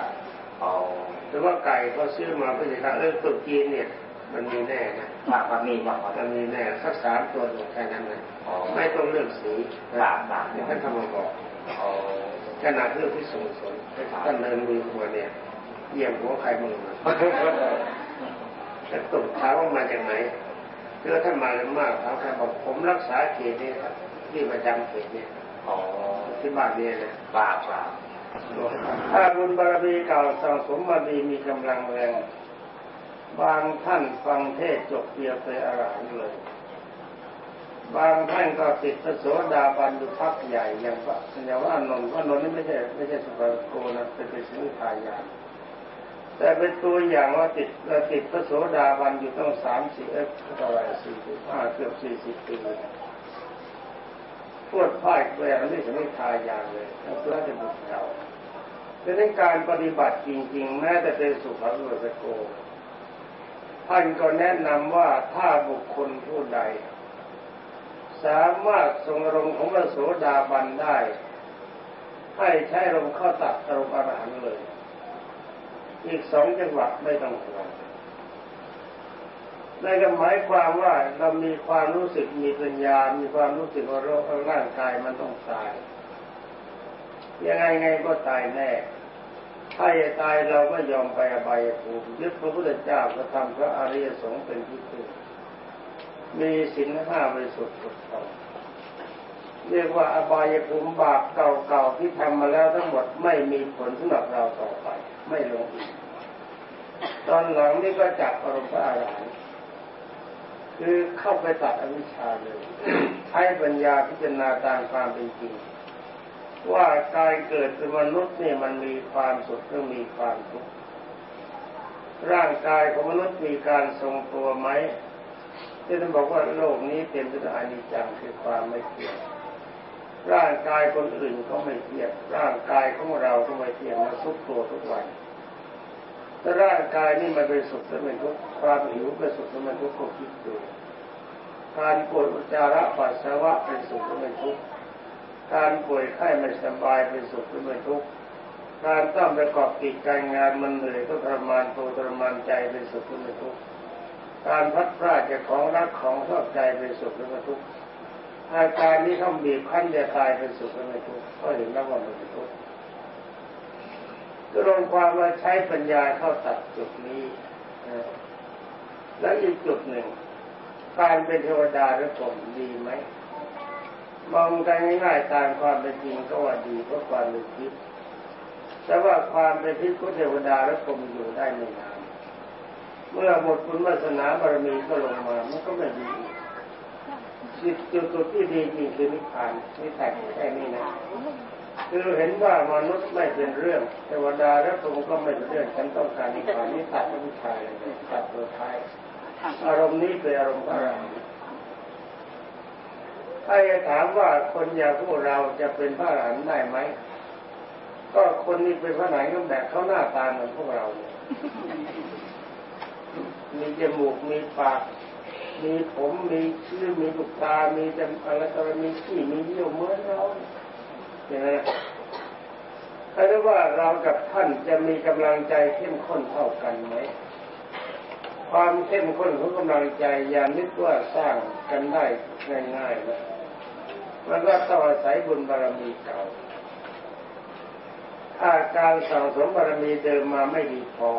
อ๋อแต่ว่าไก่เขาซื้อมาเพื่อจะฆ่าเออตุกจีนเนี่ย มันมีแน่นะบาปบาปมีบาปบาปมันมีแน่สักสามตัวแค่นั้นนะอ๋อไม่ต้องเลือกสีบาปบาปที่ท่านทำมาบอกอ๋อขนาดเรื่องที่สูงสุดท่านเดินมือหัวเนี่ยเยี่ยมหัวใครมึงแต่ตุกถามว่ามาจากไหน เพื่อท่านมากันมากเขาใครบอกผมรักษาเขตนี้ครับที่ประจำเขตเนี่ยอ๋อที่บ้านเนี่ยนะบาปบาปถ้าบุญบารมีเก่าสั่งสมมาดีมีกำลังแรงบางท่านฟังเทศจบเดียวไปนอรหันต์เลย บางท่านก็ติดพระโสดาบันอยู่พักใหญ่อย่างว่าอย่างว่าอานนท์ว่าอานนท์นี่ไม่ใช่ไม่ใช่สุภาโกนะเป็นเป็นสิงคายาน แต่เป็นตัวอย่างว่าติดติดพระโสดาบันอยู่ต้องสามสี่เอ๊ะเท่าไรสี่สิบห้าเกือบสี่สิบปีปวดพ่ายแหวนนี่จะไม่ทายานเลยนั่นคือน่าจะบุญเก่าดังนั้นการปฏิบัติจริง ๆ แม้แต่เป็นสุภาพบุรุษโกท่านก็แนะนำว่าถ้าบุคคลผู้ใด สามารถทรงรมของพระโสดาบันได้ ให้ใช้ลมเข้าตัดอารมณ์อรหันเลย อีกสองจังหวะไม่ต้องห่วงนั่นก็หมายความว่าเรามีความรู้สึกมีปัญญา มีความรู้สึกว่าร่างกายมันต้องตาย ยังไงไงก็ตายแน่ ถ้าจะตายเราไม่ยอมไปอบายภูมิยึดพระพุทธเจ้าพระธรรมพระอริยสงฆ์เป็นที่พึ่งมีศีลห้าบริสุทธิ์สุดต้อง เรียกว่าอบายภูมิบาปเก่าๆที่ทำมาแล้วทั้งหมดไม่มีผลสำหรับเราต่อไป ไม่ลงอีกตอนหลังนี่ก็จับอารมณ์พระอรหันต์คือเข้าไปตัดอวิชชาเลยใช้ปัญญาพิจารณาตามความเป็นจริง ว่าการเกิดเป็นมนุษย์นี่มันมีความสุขหรือมีความทุกข์ร่างกายของมนุษย์มีการทรงตัวไหมที่ท่านบอกว่าโลกนี้เต็มไปด้วยอนิจจังคือความไม่เที่ยง ร่างกายคนอื่นก็ไม่เที่ยงร่างกายของเราก็ไม่เที่ยงมาสุกตัวทุกวันถ้าร่างกายนี่มันเป็นสุขเป็นทุกข์ความหิวเป็นสุขเป็นทุกข์ก็คิดดูการปวดอุจจาระปัสสาวะเป็นสุขเป็นทุกข์การป่วยไข้ไม่สบายเป็นสุขเป็นทุกข์การต้องประกอบกิจการงานมันเหนื่อยก็ทรมานตัวทรมานใจเป็นสุขเป็นทุกข์การพัดพลาดจากของรักของชอบใจเป็นสุขเป็นทุกข์ อาการนี้เขาบีบคั้นจะตายเป็นสุขหรือเป็นทุกข์ก็เห็นแล้วว่ามันเป็นทุกข์ก็ลงความว่าใช้ปัญญาเข้าตัดจุดนี้แล้วอีกจุดหนึ่ง การเป็นเทวดาหรือผมดีไหมมองกันง่ายๆตามความเป็นจริงก็ว่าดีเพราะความเป็นทิพย์แต่ว่าความเป็นทิพย์ก็เทวดาและผมอยู่ได้ไม่นานเมื่อหมดคุณวาสนาบารมีก็ลงมามันก็ไม่ดีจิต จุดจุดที่ดีจริงคือนิพพานนี่แต่แค่นี้นะคือเห็นว่ามนุษย์ไม่เป็นเรื่องเทวดาและพรหมก็ไม่เป็นเรื่องฉันต้องการนิพพานนี่ตัดผู้ชายเลยตัดตัวท้ายอารมณ์นี้เป็นอารมณ์อะไรถ้าจะถามว่าคนอย่างพวกเราจะเป็นพระอรหันต์ได้ไหมก็คนนี้เป็นพระไหนก็แบบเขาหน้าตาเหมือนพวกเรา มีจมูกมีปาก มีผมมีชื่อมีลูกตา มีจมอะไรต่อมีขี้มีเยี่ยวเหมือนเราอย่างนั้นถ้าเรียกว่าเรากับท่านจะมีกำลังใจเข้มข้นเท่ากันไหม ความเข้มข้นของกำลังใจอย่านึกว่าสร้างกันได้ง่ายๆนะมันก็ต้องอาศัยบุญบารมีเก่า ถ้าการสั่งสมบารมีเดิมมาไม่ดีพอ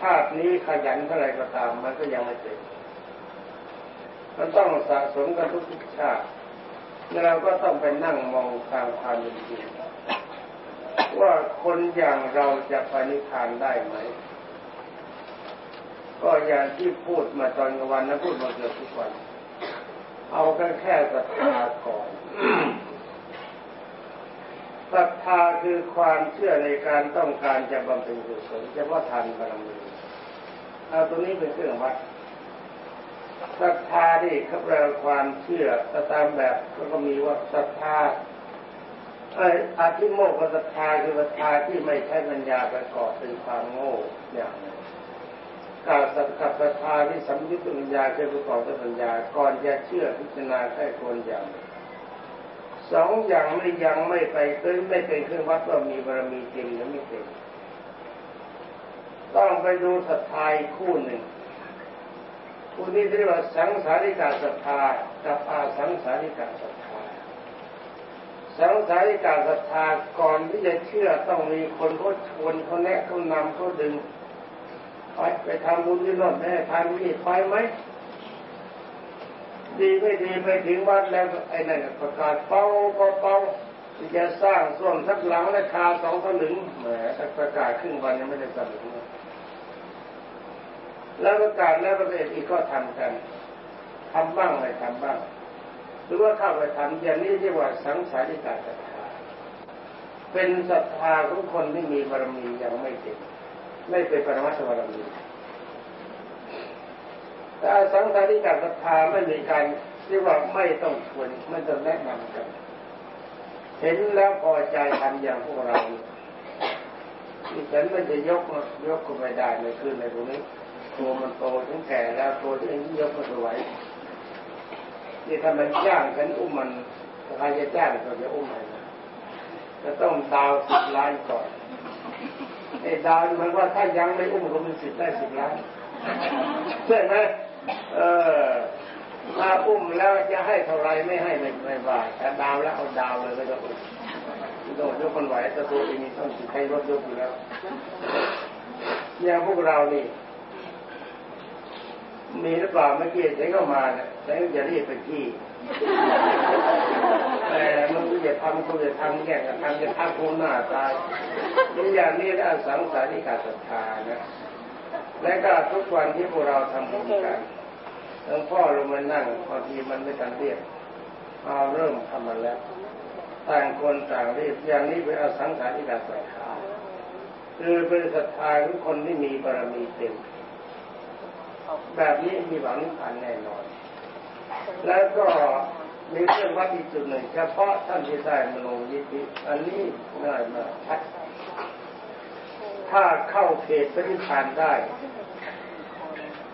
ชาตินี้ขยันเท่าไรก็ตาม มันก็ยังไม่เสร็จ มันต้องสะสมกันทุกชาติเราก็ต้องไปนั่งมองตามความเป็นจริงว่าคนอย่างเราจะปนิพานได้ไหม ก็อย่างที่พูดมาตอนกลางวันนะพูดมาเกือบทุกวัน เอากันแค่ศรัทธาก่อนศรัทธาคือความเชื่อในการต้องการจะบำเพ็ญกุศลจะว่าทานบารมีเอาตัวนี้เป็นเครื่องวัด ศรัทธาที่เขาแปลความเชื่อตามแบบก็มีว่าศรัทธาไอ้อธิโมกขศรัทธาคือศรัทธาที่ไม่ใช้ปัญญาประกอบเป็นความโง่อย่างหนึ่งการสัตกับศรัทธาที่สัมยุตปัญญาคือประกอบด้วยปัญญาก่อนจะเชื่อพิจารณาแค่คนอย่างสองอย่างไม่ยังไม่ไปเกินไม่เป็นเครื่องวัดว่ามีบารมีจริงหรือไม่จริงต้องไปดูศรัทธาคู่หนึ่ง คู่นี้เรียกว่าสังสาริกาศรัทธากับอาสังสาริกาศรัทธา สังสาริกาศรัทธาก่อนที่จะเชื่อต้องมีคนเขาชวนเขาแนะเขานำเขาดึงไปไปทำบุญที่นั่นแม่ทานนี่ไปไหมดีไม่ดีไปถึงวัดแล้วไอ้นั่นประกาศเป้าเป้าเป้าที่จะสร้างส่วนสักหลังและคาสองสลึงแหมประกาศครึ่งวันยังไม่ได้สลึง แล้วประกาศแล้วประเทศอีกก็ทำกันทำบ้างอะไม่ทำบ้าง หรือว่าเข้าไปทำอย่างนี้เรียกว่าสังสาริกาศรัทธาเป็นศรัทธาของคนที่มีบารมียังไม่เต็มไม่เป็นปรมัตถบารมีแต่สังสาริกาศรัทธาไม่มีการเรียกว่าไม่ต้องชวนไม่ต้องแนะนำกัน เห็นแล้วพอใจทำอย่างพวกเราที่ฉันไม่จะยกยกก็ไม่ได้ในคืนในตรงนี้ ตัวมันโตถึงแก่แล้วตัวที่นี้ยกไม่ไหวที่ทำมันจ้างฉันอุ้มมันใครจะจ้างก็จะอุ้มมันจะต้องดาวสิบล้านก่อนไอ้ดาวมันว่าถ้ายังไม่อุ้มก็มีสิทธิ์ได้สิบล้านใช่ไหมเออมาอุ้มแล้วจะให้เท่าไรไม่ให้ไม่ไม่ว่าแต่ดาวแล้วเอาดาวเลยก็จะอุ้มโดดยกมันไหวแต่ตัวเองมีต้องใช้รถยกอยู่แล้วอย่างพวกเรานี่ มีหรือเปล่าเมื่อกี้เจ๊ก็มาเนี่ยเจ๊จะรีบไปที่แต่มันก็จะทำก็จะทำแก่กันทำจะทำโคหน้าตายนี่อย่างนี้ได้สังสาริกาศรัทธานะ และก็ทุกวันที่พวกเราทำบุญกันหลวงพ่อลงมานั่งบางทีมันไม่ทันเรียกเอาเริ่มทำมันแล้วต่างคนต่างเรียกอย่างนี้เป็นอสังสาริกาศรัทธาคือเป็นศรัทธาของคนที่มีบารมีเต็ม แบบนี้มีหวังนิพพานแน่นอน แล้วก็มีเรื่องวัดอีกจุดหนึ่งเฉพาะท่านที่ได้มโนยิธิอันนี้ง่ายมากชัดถ้าเข้าเขตพระนิพานได้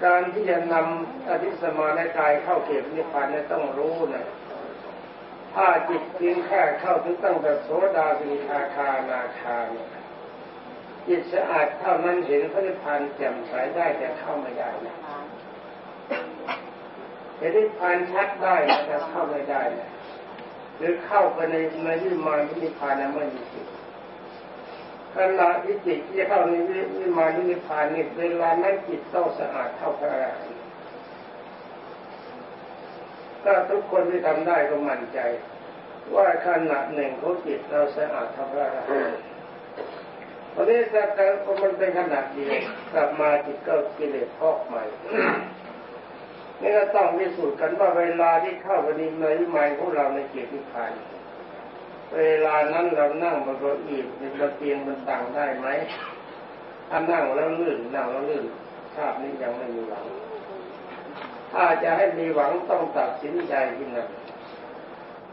การที่จะนำอธิสมาในกายเข้าเขตพระนิพพานเนี่ยต้องรู้นะถ้าจิตเพียงแค่เข้าถึงตั้งแต่โสดาสิทาคานาคาเนี่ย จิตสะอาดเท่านั้นเห็นพระนิพพานแจ่มใสได้แต่เข้าไม่ได้นะเห็นนิพพานชัดได้แต่เข้าไม่ได้นะหรือเข้าไปในในวิมานนิพพานนั้นไม่มีจิตขณะที่จิตที่เข้าในวิมานนิพพานนี่เวลานั้นจิตต้องสะอาดเท่าพระอรหันต์ก็ทุกคนที่ทำได้ก็มั่นใจ ว่าขณะหนึ่งของจิตเราสะอาดเท่าพระอรหันต์ ตอนนี้แต่แต่มันเป็นขนาดเดียวกลับมาจิตก็กิเลสพอกใหม่นี่ก็ต้องพิสูจน์กันว่าเวลาที่เข้าไปในในวิมานของเราในเกียรติพานเวลานั้นเรานั่งบนเก้าอี้บนเตียงบนต่างได้ไหมถ้านั่งแล้วลื่นนั่งแล้วลื่นชาตินี้ยังไม่มีหวัง ถ้าจะให้มีหวังต้องตัดสินใจที่นั่น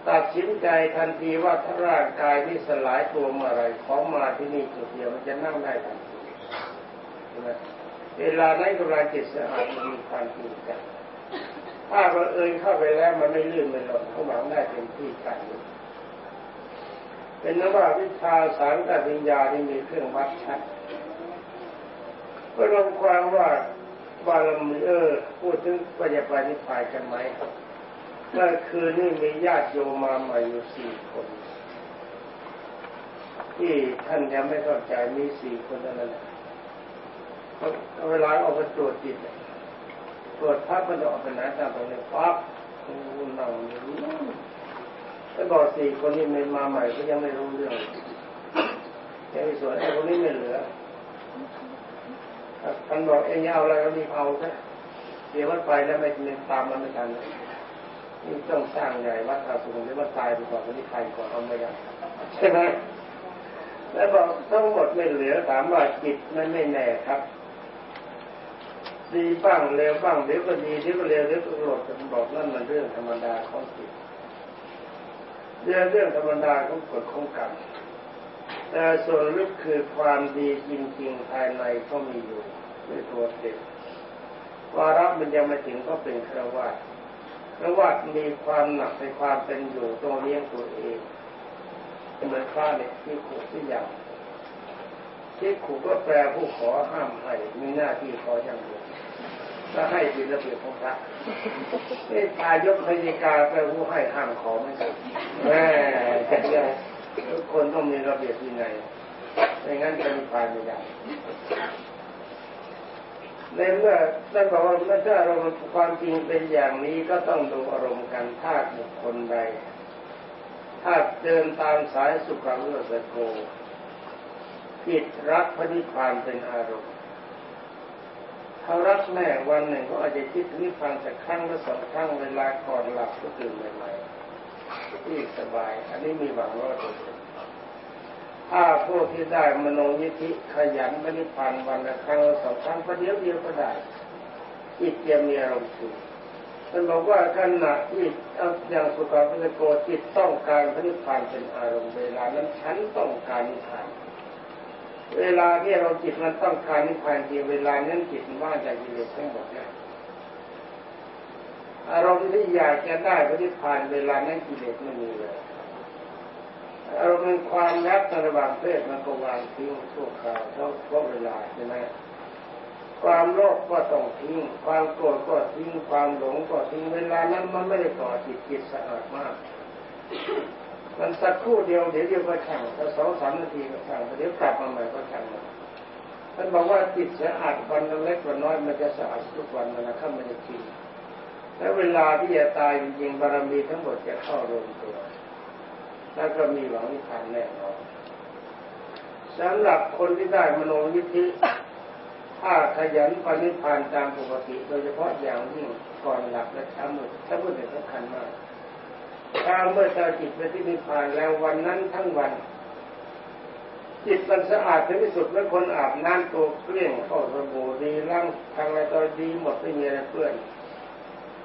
ตัดสินใจทันทีว่าถ้าร่างกายที่สลายตัวเมื่อไรของมาที่นี่จุดเดียวมันจะนั่งได้ทันทีเวลานั้นกำลังจิตสะอาดมันมีความจริงใจถ้าเราเอิญเข้าไปแล้วมันไม่ลื่นไม่หล่นเขาหวังได้เต็มที่กันเป็นนว่าวิชาสารกัปัญญาที่มีเครื่องวัดชัดก็รวมความว่าบารมีเออพูดถึงปัญญาปานิพานกันไหม เมื่อคืนนี้มีญาติโยมมาใหม่อยู่สี่คน ที่ท่านยังไม่เข้าใจมีสี่คนเท่านั้นเวลาออกมาตรวจจิตตรวจภาพมันออกเป็นไหนตามตรงนี้ปั๊บคุณนั่งถ้าบอกสี่คนนี้มันมาใหม่ก็ยังไม่รู้เรื่องยังมีส่วนไอ้คนนี้ไม่เหลือท่านบอกเอ็งเอาอะไรก็รีบเอาซะเดี๋ยวมันไปแล้วไม่เนตามมันไม่ทัน นี่ต้องสร้างใหญ่วัดอาสุนหรือว่าตายไปก่อนคนนี้ใครก่อนเอาไม่ได้ใช่ไหมแล้วบอกทั้งหมดไม่เหลือถามว่าจิตมันไม่แน่ครับ ดีบ้างเลวบ้างเดี๋ยวก็ดีเดี๋ยวก็เลวเดี๋ยวก็โกรธจะบอกนั่นมันเรื่องธรรมดาของจิตเรื่องเรื่องธรรมดาของกฎของกรรมแต่ส่วนลึกคือความดีจริง ๆ ภายในก็มีอยู่ด้วยตัวเด็กวาระมันยังไม่ถึงก็เป็นครวาครวามีความหนักในความเป็นอยู่ต้องเลี้ยงตัวเองเหมือนข้าเนี่ยที่ขู่ที่ย่างที่ขู่ก็แปลผู้ขอห้ามให้มีหน้าที่ขออย่างเดียวถ้าให้เป็นระเบียบของพระนี่ทายกพยิกาแปลผู้ให้ห้ามขอไม่ใช่แม่จะยังทุกคนต้องมีระเบียบวินัยไม่งั้นจะมีความไม่ได้ ในเมื่อท่านบอกว่าเมื่อถ้าอารมณ์ความจริงเป็นอย่างนี้ก็ต้องดูอารมณ์กันถ้าบุคคลใดถ้าเดินตามสายสุขังโลสโกผิดรักพระนิพพานเป็นอารมณ์เขารักแม่วันหนึ่งก็อาจจะคิดนิพพานสักครั้งหรือสองครั้งเวลาก่อนหลับก็ตื่นใหม่ๆที่สบาย อันนี้มีหวังว่าจะ ถ้าพวกที่ได้มโนยิธิขยันพระนิพพานวันละครั้งสองครั้งประเดี๋ยวเดียวก็ได้จิตจะมีอารมณ์สุขท่านบอกว่าขณะที่อย่างสุขภาพโกจิตต้องการพระนิพพานเป็นอารมณ์เวลานั้นฉันต้องการนิพพานเวลาที่เราจิตมันต้องการนิพพานจริงเวลานั้นจิตว่างจากกิเลสทั้งหมดแล้วอารมณ์ที่อยากจะได้พระนิพพานเวลานั้นกิเลสไม่มีเลย อารมณ์ความรักระหว่างเพศมันก็วางทิ้งชั่วคราวเท่าเพราะเวลาใช่ไหมความโลภก็ต้องทิ้ง ความโกรธก็ทิ้ง ความหลงก็ทิ้ง เวลานั้นมันไม่ได้ต่อจิตจิตสะอาดมาก มันสักครู่เดียวเดี๋ยวเดียวก็แข่งแต่สองสามนาทีก็แข่งเดี๋ยวกลับมาใหม่ก็แข่งท่านบอกว่าจิตสะอาดวันเล็กวันน้อยมันจะสะอาดทุกวันมันนะข้ามันจะกินแล้วเวลาที่จะตายจริงๆบารมีทั้งหมดจะเข้ารวมตัว แล้วก็มีหวังนิพพานแน่นอนสำหรับคนที่ได้มโนยิทธิถ้าขยันปณิพานตามปกติ โดยเฉพาะอย่างยิ่งก่อนหลับและเช้ามืดเช้ามืดเป็นสำคัญมากถ้าเมื่อเจ้าจิตไปที่นิพพานแล้ววันนั้นทั้งวัน จิตมันสะอาดถึงที่สุดเมื่อคนอาบน้ำตัวเกลี้ยงเข้าสบู่ดีร่างทางอะไรตัวดีหมดไม่มีอะไรเปื้อน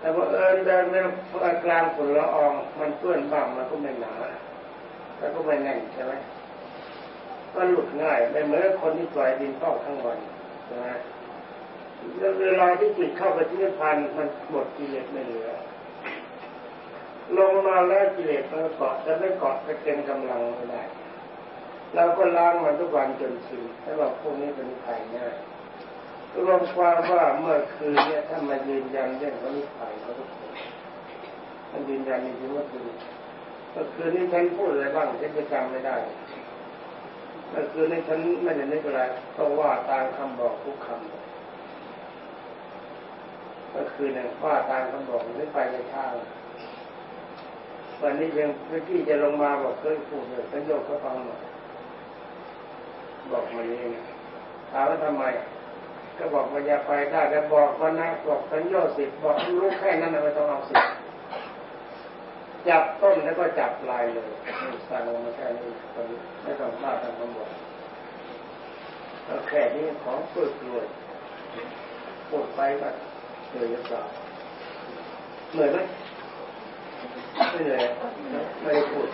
แต่ว่าเอิญเดินไปกลางฝุ่นละออง มันเปื้อนบ้างมันก็ไม่หนา แล้วก็ไม่แน่นใช่ไหมมันหลุดง่ายไม่เหมือนคนที่ปล่อยดินเข้าทั้งวันใช่ไหมเวลาที่จิตเข้าไปที่นิพพานมันหมดกิเลสไม่เหลือลงมาแล้วกิเลสมันเกาะจะไม่เกาะจะเต็มกำลังไม่ได้เราก็ล้างมันทุกวันจนชินถ้าบอกพวกนี้เป็นภัยง่ายรวมความว่าเมื่อคืนเนี่ยถ้ามายืนยันเรื่องของนิพพานเขาทุกคนมันยืนยันจริงๆว่าคือ มื่อคืนนี้ฉันพูดอะไรบ้างฉันจะจำไม่ได้เมื่อคืนนี้ฉันไม่ได้นึกอะไรเพราะว่าตามคำบอกทุกคำเมื่อคืนนี่ยว่าตามคำบอกไม่ไปในทางวันนี้ยังเมื่อกี้จะลงมาบอกเคยพูดเลยฉันโยกก็ฟังหน่อยบอกมาเองถามว่าทำไมก็บอกว่าอย่าไปได้แต่บอกว่านะบอกสัญญาสิบบอกรู้แค่นั้นไม่ต้องเอาสิบ จับต้นแล้วก็จับลายเลยสั่งลงมาแค่นี้ตอนนี้ไม่ต้องพลาดทางคำบอกแล้วแค่นี้ของเพื่อรวยปวดไปก็เหนื่อยหรือเปล่าเหนื่อยไหมไม่เหนื่อยไม่ได้พูด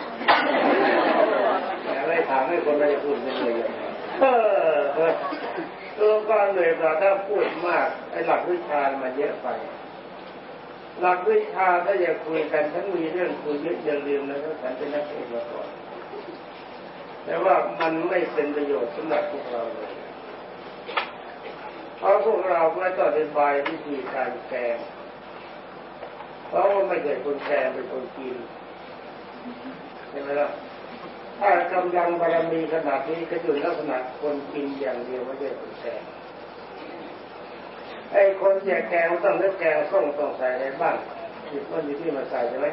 อะไรถามให้คนไม่ได้พูดไม่เหนื่อยยังไงเออตัวก็เหนื่อยกว่าถ้าพูดมากไอ้หลักวิชามันเยอะไป หลักวิชาถ้าอยากคุยกันฉันมีเรื่องคุยเยอะอย่าลืมนะว่าฉันเป็นนักเอกมาก่อนแต่ว่ามันไม่เป็นประโยชน์สำหรับพวกเราเลยเพราะพวกเราไม่ต้องอธิบายวิธีการแกงเพราะว่าไม่ใช่คนแกงเป็นคนกินใช่ไหมล่ะถ้ากำลังบารมีขนาดนี้ก็อยู่ลักษณะคนกินอย่างเดียวไม่ใช่คนแกง ไอ้คนแจกแกงต้องเลือกแกงส้มต้องใส่อะไรบ้างหยิบต้นอยู่ที่มาใส่ใช่ไหม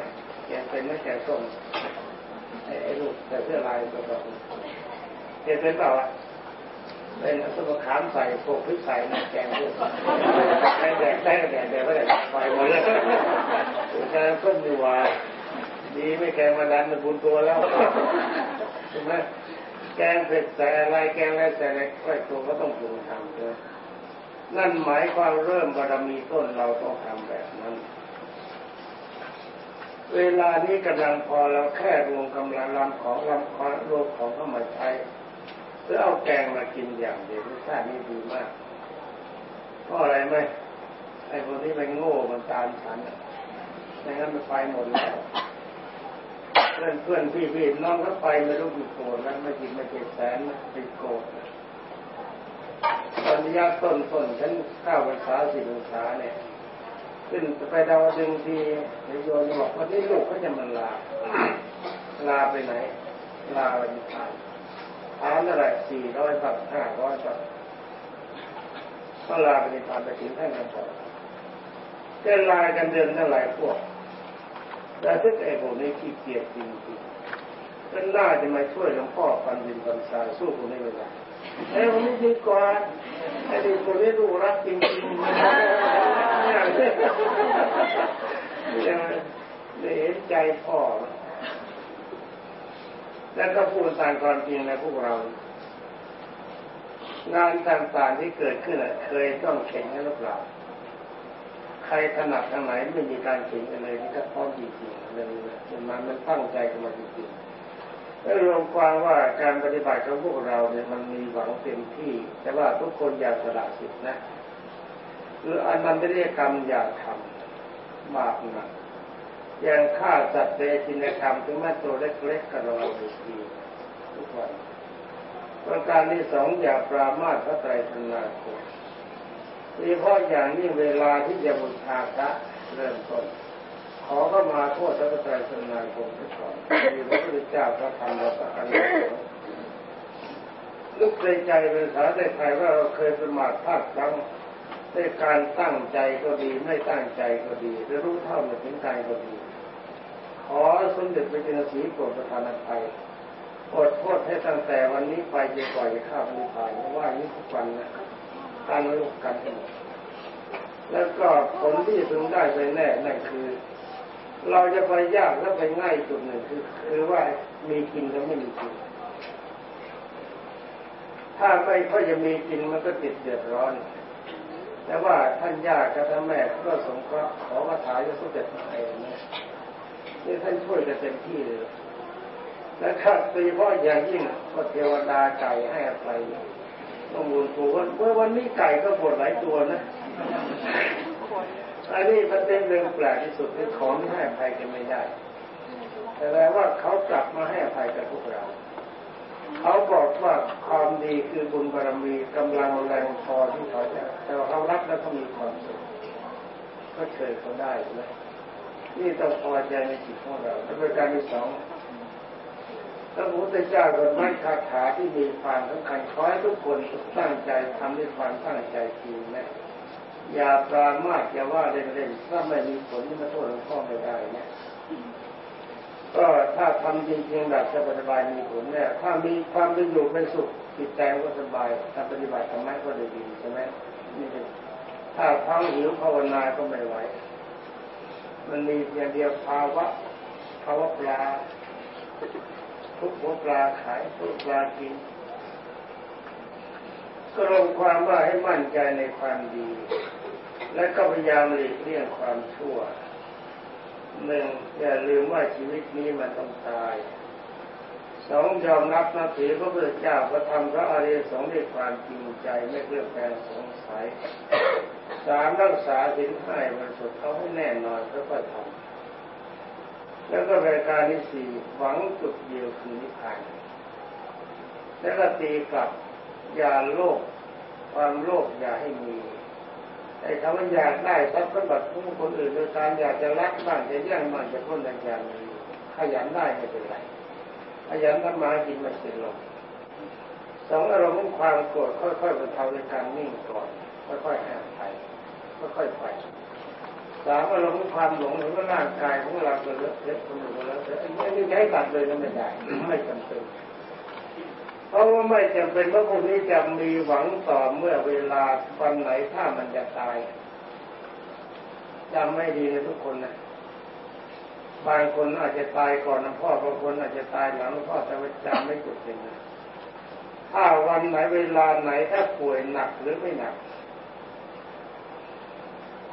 แกงเป็นไม่แกงส้มไอ้ลูกแต่เสื้อลายตัวต่อเห็นเป็นเปล่าอะเป็นส้มขามใส่พวกพริกใส่ในแกงด้วยได้แดกได้แดกแดกไม่ได้ไฟหมดเลยแกงส้มดีว่าดีไม่แกงมาดันมันบุญตัวแล้วใช่ไหมแกงเผ็ดใส่อะไรแกงอะไรใส่อะไรก็ตัวก็ต้องปรุงทำเลย นั่นหมายความเริ่มบารมีต้นเราต้องทำแบบนั้น เวลานี้กำลังพอเราแค่รวมกำลังรำของรำของรวมของเข้ามาใช้เพื่อเอาแกงมากินอย่างเดียวรสชาตินี่ดีมากเพราะอะไรไหมไอ้คนที่มันโง่มันตามฉันไม่งั้นมันไปหมดแล้วเพื่อนเพื่อนพี่พี่น้องก็ไปไม่รู้กี่โกรธแล้วไม่จริงไม่เจ็ดแสนนะเป็นโกรธ ตอนระยะต้นต้นฉันข้าวภาษาสี่ภาษาเนี่ยขึ้นไปดาวดึงทีนายโยนบอกวันนี้ลูกเขาจะมันลา ลาไปไหน ลาไปนิพพานถามอะไรสี่ร้อยบาทห้าร้อยบาทก็ลาไปนิพพานไปถึงท่านกันต่อเกินลากันเดือนท่าไหร่พวกแต่ถ้าไอ้พวกนี้ขี้เกียจจริงๆเป็นหน้าจะมาช่วยหลวงพ่อปันดินปันทรายสู้คนนี้ไม่ได้ ไอ้คนนี้ดีกว่าไอ้ดีคนนี้ดูรักจริงๆเนี่ยเนี่ยเห็นใจพ่อ แล้วก็พูดตามความจริงนะพวกเรา งานต่างๆที่เกิดขึ้นเคยต้องเข่งกันหรือเปล่าใครถนัดทางไหนไม่มีการเข่งกันเลยนี่ก็พร้อมจริงๆเลยมันมันตั้งใจกันมาจริงๆ แล้วรวมความว่าการปฏิบัติของพวกเราเนี่ยมันมีหวังเต็มที่ แต่ว่าทุกคนอย่าสละสิทธินะคืออันมันไม่ได้กรรมอย่าทำบาปหนักอย่างฆ่าสัตว์เดชินกรรมถึงแม้ตัวเล็กๆก็ระวังดีทุกวันประการที่สองอย่าปรามาสพระไตรสนาคมโดยเฉพาะอย่างนี้เวลาที่จะบูชาพระเริ่มต้น อเข้ามาโทษพระไตรสนานคงไปก่อนมีพระพุทธเจ้าพระธรรมพระอริยสงฆ์นึกในใจเป็นสาในไทยว่าเราเคยประมาทพลาดพลั้งในการตั้งใจก็ดีไม่ตั้งใจก็ดีหรือรู้เท่าไม่ถึงใจก็ดี ขอสมเด็จพระจินสีโปรดประทานภัยโปรดโทษให้ตั้งแต่วันนี้ไปจนกว่าจะข้ามนิพพานว่านี้ทุกวันนะการรู้กันแล้วก็ผลที่พึงได้ไปแน่นั่นคือ เราจะไปยากและไปง่ายจุดหนึ่งคือคือว่ามีกินแล้วไม่มีกิน ถ้าไม่ค่อยจะมีกินมันก็ติดเดือดร้อน แต่ว่าท่านยากกับท่านแม่ก็สงเคราะห์ขอคาถาจะสุดเด็ดมาให้นะนี่ท่านช่วยกันเต็มที่เลย และถ้าโดยเฉพาะอย่างยิ่งก็เทวดาไก่ให้อภัยต้องบุญปูว่าเมื่อวันนี้ไก่ก็ปวดหลายตัวนะ อันนี้มันเป็นเรื่องแปลกที่สุดที่ของที่ให้อภัยกันไม่ได้ แต่แปลว่าเขากลับมาให้อภัยกับพวกเรา เขาบอกว่าความดีคือบุญบารมีกำลังแรงพอที่เขาจะแต่เขารับแล้วเขามีความสุขก็เชิญเขาได้นะนี่ต้องพอใจในจิตของเราและประการที่สองพระพุทธเจ้าก็ไม่คาถาที่มีความสำคัญขอให้ทุกคนตั้งใจทำด้วยความตั้งใจจริงนะ อย่าปรามาสอย่าว่าเล่นๆถ้าไม่มีผลที่มาโทษหลวงพ่อไม่ได้เนี่ยก็ถ้าทำจริงๆแบบสบายมีผลเนี่ยถ้ามีความเป็นอยู่เป็นสุขจิตใจก็สบายถ้าปฏิบัติทำไมก็ได้ดีใช่ไหมนี่เป็นถ้าท้องหิวภาวนาก็ไม่ไหวมันมีเพียงเดียวภาวะภาวะปลาทุกหัวปลาขายทุกปลากินก็ลงความว่าให้มั่นใจในความดี และก็พยายามหลีกเลี่ยงความชั่วหนึ่งอย่าลืมว่าชีวิตนี้มันต้องตายสองยอมรับนับถือพระพุทธเจ้าพระธรรมพระอริยสงฆ์ด้วยความจริงใจไม่เคลือแคลงสงสัยสามรักษาสินให้บริสุทธิ์เขาให้แน่นอนแล้วก็ทำแล้วก็รายการที่สี่หวังจุดเดียวคือนิพพานแล้วก็ตีกลับอย่าโลภความโลภอย่าให้มี ไอ้คำว่าอยากได้ทรัพย์สมบัติของคนอื่นโดยการอยากจะรักบ้างจะแย่งบ้างจะพ้นอะไรอย่างนี้ขยันได้ไม่เป็นไรขยันทำมากินมันเป็นลมสองอารมณ์ของความโกรธค่อยๆบรรเทาในการนิ่งก่อนค่อยๆห่างไปค่อยๆไปสามอารมณ์ของความหลงเห็นว่าร่างกายของเราเป็นเลอะเทอะคนอื่นเลอะเทอะอันนี้ใช้ตัดเลยก็ไม่ได้ไม่จำเป็น เพราะว่าไม่จำเป็นว่าคนนี้จะมีหวังต่อเมื่อเวลาวันไหนถ้ามันจะตายจำไม่ดีนะทุกคนนะบางคนอาจจะตายก่อนนะพ่อบางคนอาจจะตายหลังพ่อแต่ว่าจำไม่จุดเป็นนะถ้าวันไหนเวลาไหนถ้าป่วยหนักหรือไม่หนัก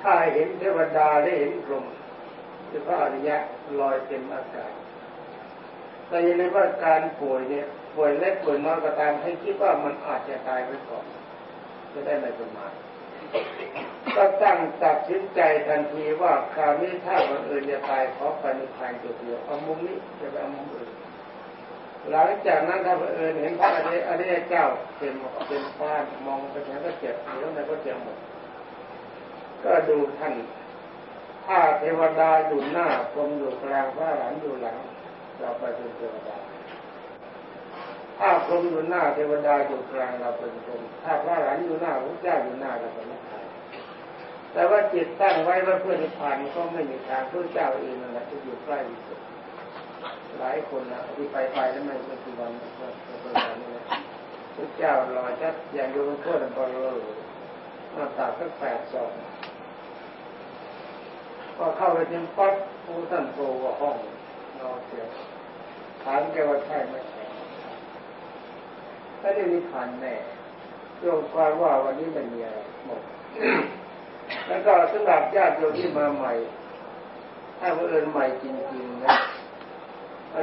ถ้าเห็นเทวดาได้เห็นพรหมหรือพระอริยะลอยเต็มอากาศแต่ยังไงว่าการป่วยเนี่ย ป่วยเล็กป่วยน้อยก็ตามให้คิดว่ามันอาจจะตายไปก่อนจะได้ไม่ประมาทก็ตั้งตัดสินใจทันทีว่าคราวนี้ถ้าคนอื่นจะตายขอไปในทางจุดเดียวเอามุมนี้จะไปเอามุมอื่นหลังจากนั้นถ้าคนอื่นเห็นพระอริยอริยเจ้าเป็นเป็นฟ้านมองไปไหนก็เจ็บเดี๋ยวไหนก็เจ็บหมด ก็ดูท่านถ้าเทวดาอยู่หน้าพรมอยู่กลางพระหลังอยู่หลัง เราไปเป็นเทวดา พรมอยู่หน้าเทวดาอยู่กลางเราเป็นพรมถ้าพระหลังอยู่หน้าพระเจ้าอยู่หน้าเราเป็นนิพพานแต่ว่าจิตตั้งไว้ว่าเพื่อนิพพานก็ไม่มีทางพระเจ้าเองนั่นแหละที่อยู่ใกล้ที่สุดหลายคนนะที่ไปไปแล้วไม่ไม่กี่วันก็เป็นแบบนี้พระเจ้ารอจัดอย่างโยมโทษบอลโลหน้าตาก็แปดสองพอเข้าไปถึงปั๊บผู้ท่านโตว่าห้องนอนเสียถามแกว่าใช่ไหม ใช่ถ้าได้นิพพานแน่โยมความว่าวันนี้มันมีอะไรหมด แล้วก็สำหรับญาติโยมที่มาใหม่ ถ้าเพื่อนใหม่จริงๆนะ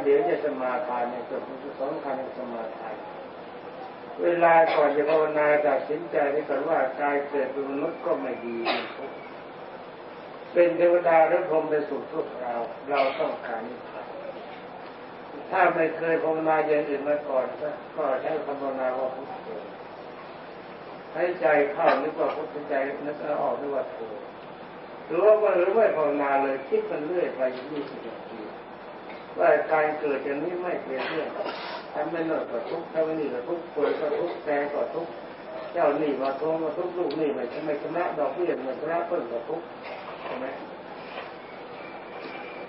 เดี๋ยวจะสมาทานเนี่ยจะสองคันสมาทาน เวลาก่อนจะภาวนาตัดสินใจได้ก่อนว่ากายเกิดเป็นมนุษย์ก็ไม่ดี เป็นเทวดาหรือพรหมเป็นสุขทุกเรา เราต้องการนิพพาน ถ้าไม่เคยภาวนาอย่างอื่นมาก่อนก็ใช้ภาวนาว่าพุทโธให้ใจเข้านึกว่าพุทธใจนึกออกนึกว่าโธหรือว่าหรือไม่ภาวนาเลยคิดมันเรื่อยไปยี่สิบนาทีว่าการเกิดอย่างนี้ไม่เป็นเรื่องทำไม่นอนก็ทุกข์ทำไม่นี่ก็ทุกข์ป่วยก็ทุกข์แก่ก็ทุกข์เจ้าหนี้มาทวงมาทุกข์ลูกหนี้ไม่ไม่ชำระดอกเบี้ยไม่ชำระต้นก็ทุกข์ใช่ไหม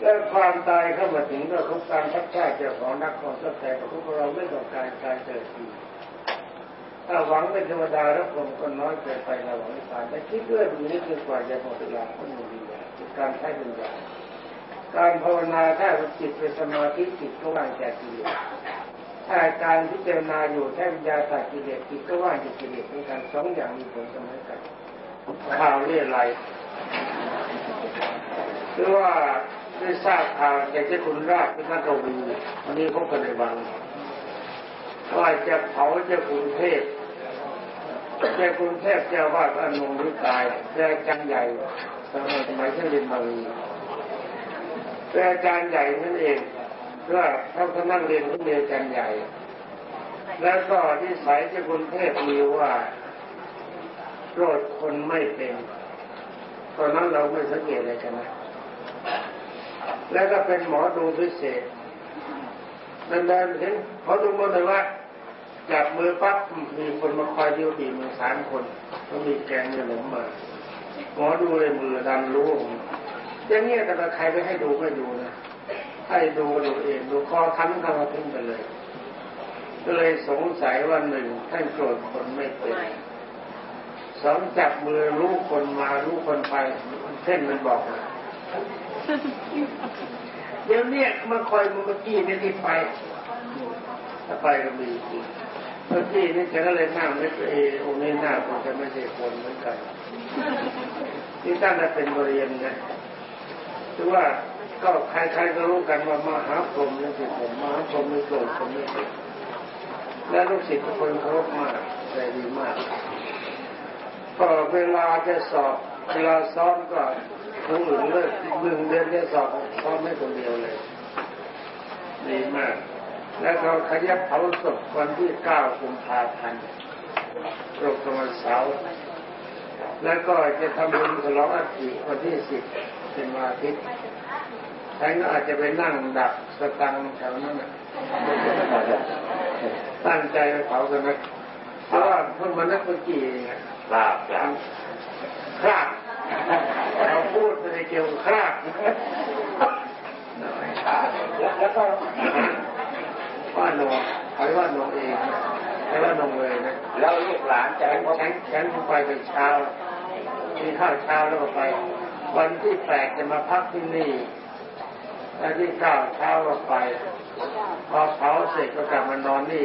แล้วความตายเข้ามาถึงก็ทุกการทักทายเจ้าของนักของสักแต่ทุกเราไม่ต้องการการเกิดทีถ้าหวังเป็นเทวดาแล้วผมก็น้อยเกินไปเราหวังนิพพานแต่คิดด้วยดูนี่คือกว่าจะหมดเวลาก็มีดีคือการใช้ปัญญาการภาวนาถ้าจิตเป็นสมาธิจิตก็ว่างจากกิเลสถ้าการพิจารณาอยู่ใช้ปัญญาตัดกิเลสจิตก็ว่างจากกิเลสเหมือนกันสองอย่างมีผลเสมอกันข่าวเรื่องอะไรหรือว่า ได้ทราบข่าวจากเจ้าคุณราชเป็นนักกวีวันนี้พบกันในวังว่าจะเผาเจ้ากรุงเทพเจ้ากรุงเทพเจ้าวาดอนงนิกายเจ้าจังใหญ่สมัยสมัยที่เรียนมาลีเป็นอาจารย์ใหญ่นั่นเองว่าเขาเขานั่งเรียนที่เรียนอาจารย์ใหญ่ แล้วก็ที่สายเจ้ากรุงเทพมีว่าโรดคนไม่เป็นตอนนั้นเราไม่สังเกตอะไรกันนะ แล้วก็เป็นหมอดูพิเศษนันเดินเห็นเขาดูมาเลยว่าจับมือปั๊บมีคนมาคอยดิ้วตีมือสามคนต้องมีแกงขนมมาหมอดูเลยมือดันรู้อย่างเงี้ยแต่ใครไม่ให้ดูไม่ดูนะให้ดูดูเองดูคอคันเข้ามาทิ้งไปเลยก็เลยสงสัยว่าหนึ่งท่านโกรธคนไม่เป็นสองจับมือรู้คนมารู้คนไปเส้นมันบอกนะ เดี๋ยวเนี้มาคอยเมื่อกี้นี่ที่ไปถ้าไปก็มีจริงเมื่อกี้นี่ฉันก็เลยนั่งนึกเออองค์นี้หน้าคงจะไม่ใช่คนเหมือนกันที่ตั้งแต่เป็นบริเวณนะคือว่าก็ใครๆก็รู้กันว่ามหาพรหมนี่คือผมมหาพรหมนี่โกรธผมไม่เป็นและลูกศิษย์ทุกคนเคารพมากใจดีมากก็เวลาจะสอบเวลาซ้อมก็ คนอื่นเลิกหนึ่งเดือนจะสอบซ้อมไม่คนเดียวเลยดีมาก แล้วก็ขยับเผาศพวันที่เก้ากุมภาพันธ์ตรงกับวันเสาร์แล้วก็จะทำบุญฉลองอาทิตย์วันที่สิบเป็นวันอาทิตย์ฉันก็อาจจะไปนั่งดักสตังแถวนั้นนะตั้งใจไปเผากันนะเพราะว่าเพิ่งมานักเมื่อกี้ไงลาบลาบคราบ เราพูดไม่ได้เกี่ยวกับคราบแล้วก็ว่าโนใครว่าโนเองใครว่าโนเลยนะแล้วลูกหลานจะฉัไปนพบฉันฉันไปเป็นเช้ามีข้าวเช้าแล้วก็ไป วันที่แปดจะมาพักที่นี่แล้วที่เก้าเช้าก็ไป พอเผาเสร็จก็กลับมานอนนี่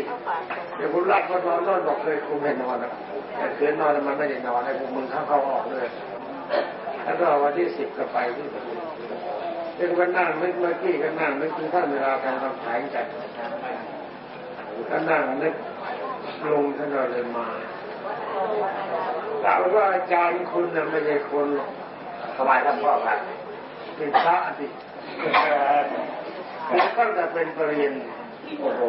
เดี๋ยวคุณรักก็นอนนอนบอกเคยคุณไม่นอนนะแต่คืนนอนแล้วมันไม่ได้นอนให้พวกมึงเข้าเข้าออกเลย แล้วก็วันที่สิบก็ไปที่นี่ยังไปนั่งนึกเมื่อกี้ก็นั่งนึกถึงท่านเวลาการทำแผนกันก็นั่งนึกลงท่านเราเลยมาถามว่าอาจารย์คุณน่ะไม่ใช่คนหรอกทำไมท่านพ่อครับเป็นพระสิแล้วตั้งแต่เป็นปรริญญา โอ้โห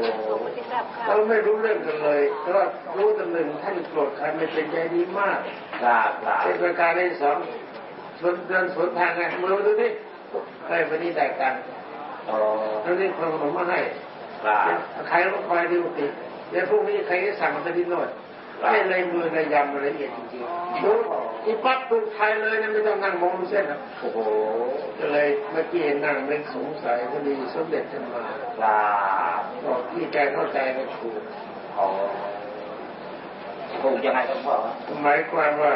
เราไม่รู้เรื่องกันเลยแต่ว่ารู้แต่หนึ่งท่านโกรธใครไม่เป็นใจดีมากลาบลาบเป็นประการที่สองสวนเดินสวนทางไงมือดูนี่ใครวันนี้ได้กันโอ้แล้วนี่คนผมมาให้ลาบใครก็คอยดูติเดี๋ยวพรุ่งนี้ใครจะสั่งมาไปที่โน่นให้ในมือในยำละเอียดจริงๆดู อีปั๊บดูไทยเลยนะไม่ต้องนั่งมองเส้นนะโอ้โหก็เลยเมื่อกี้นั่งนึกสงสัยพอดีสมเด็จขึ้นมาลาบบอกที่แกเข้าใจก็ถูกโอ้ถูกยังไงท่านพ่อครับหมายความว่า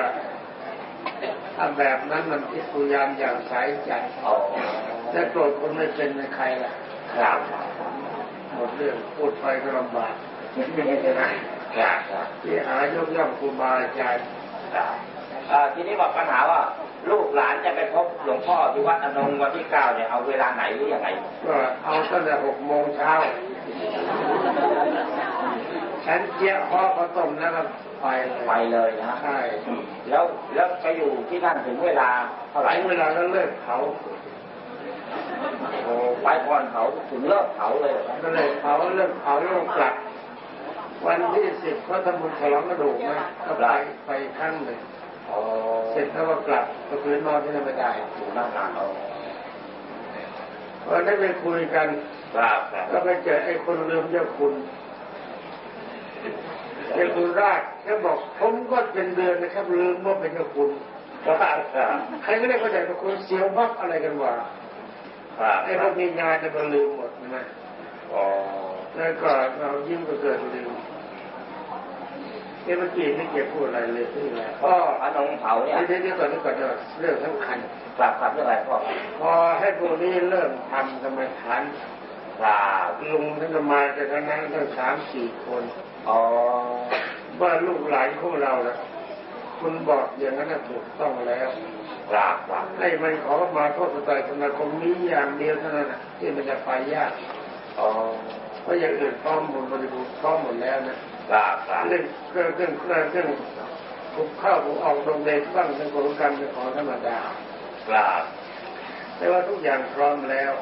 ถ้าแบบนั้นมันพิพยานอย่างสายใจโอ้แต่โกรธคนไม่เป็นในใครล่ะครับหมดเรื่องพูดไปก็ลำบากครับครับที่หายกย่องครูบาอาจารย์ครับอ่า ทีนี้บอกปัญหาว่า ลูกหลานจะไปพบหลวงพ่อที่วัดอนงวันที่เก้าเนี่ยเอาเวลาไหนหรือยังไงก็เอาตั้งแต่หกโมงเช้าฉันเจี๊ยะห่อข้าวต้มแล้วก็ไปเลยไปเลยนะใช่แล้วแล้วไปอยู่ที่นั่นถึงเวลาเท่าไหหร่ลายเวลาก็เลิกเผาโอ้ไปก่อนเขาถึงเลิกเผาเลยเหรอก็เลยเผาเลิกเผาแล้วก็กลับวันที่สิบเขาทำบุญฉลองกระดูกนะก็ไปไปครั้งหนึ่งอ๋อ เสร็จแล้วก็กลับก็คืนนอนที่นั่นไม่ได้อยู่หน้างานเอาวันนั้นไปคุยกันครับครับก็ไปเจอไอ้คนลืมเจ้าคุณเจ้าคุณราชแค่บอกผมก็เป็นเดือนนะครับลืมว่าเป็นเจ้าคุณครับครับใครก็ได้เข้าใจว่าคุณเสียวบักอะไรกันวะครับไอ้พวกมีงานจะมาลืมหมดนะอ๋อแล้วก็เรายิ้มก็เกิดลืม เอ้เมื่อกี้ไม่เก็บพูดอะไรเลยที่แล้วพ่ออนงเผาเนี่ยเดี๋ยวเดี๋ยวก่อนเดี๋ยวก่อนเดี๋ยวเรื่องสำคัญกลับครับเรื่องอะไรพ่อพอให้พวกนี้เริ่มทำกรรมฐานครับลุงท่านก็มาจากนั้นตั้งสามสี่คนอ๋อว่าลูกหลานของเรานะคุณบอกอย่างนั้นนะถูกต้องแล้วครับครับให้มันขอมาโทษตายสมาคมนี้อย่างเดียวเท่านั้นนะที่มันจะไปยากอ๋อเพราะอย่างอื่นพร้อมหมดบริบูรณ์พร้อมหมดแล้วนะ ครับครับเรื่องเครื่องเครื่องเครื่องเครื่องผูกเข้าผูกออกลงเด็กบ้างเป็นของกรรมเป็นของธรรมดาครับแต่ว่าทุกอย่างพร้อมแล้ว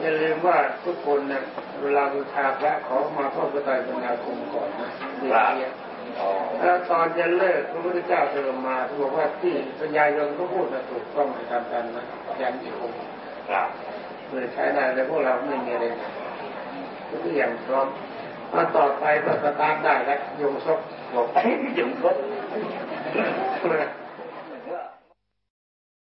อย่าลืมว่าทุกคนนะเวลาบูชาพระขอมาพ่อพระไตรสนาคมก่อนนะเรียนเรียนอ๋อแล้วตอนจะเลิกพระพุทธเจ้าเดินมาเขาบอกว่าที่ปัญญายนก็พูดนะถูกต้องในทำกันนะยันอีกองค์ครับเพื่อใช้ได้แต่พวกเราไม่มีอะไรทุกอย่างพร้อม มาต่อไปก็สตาร์ทได้แล้วโยงซกบอกเอ้ยหยุดรถ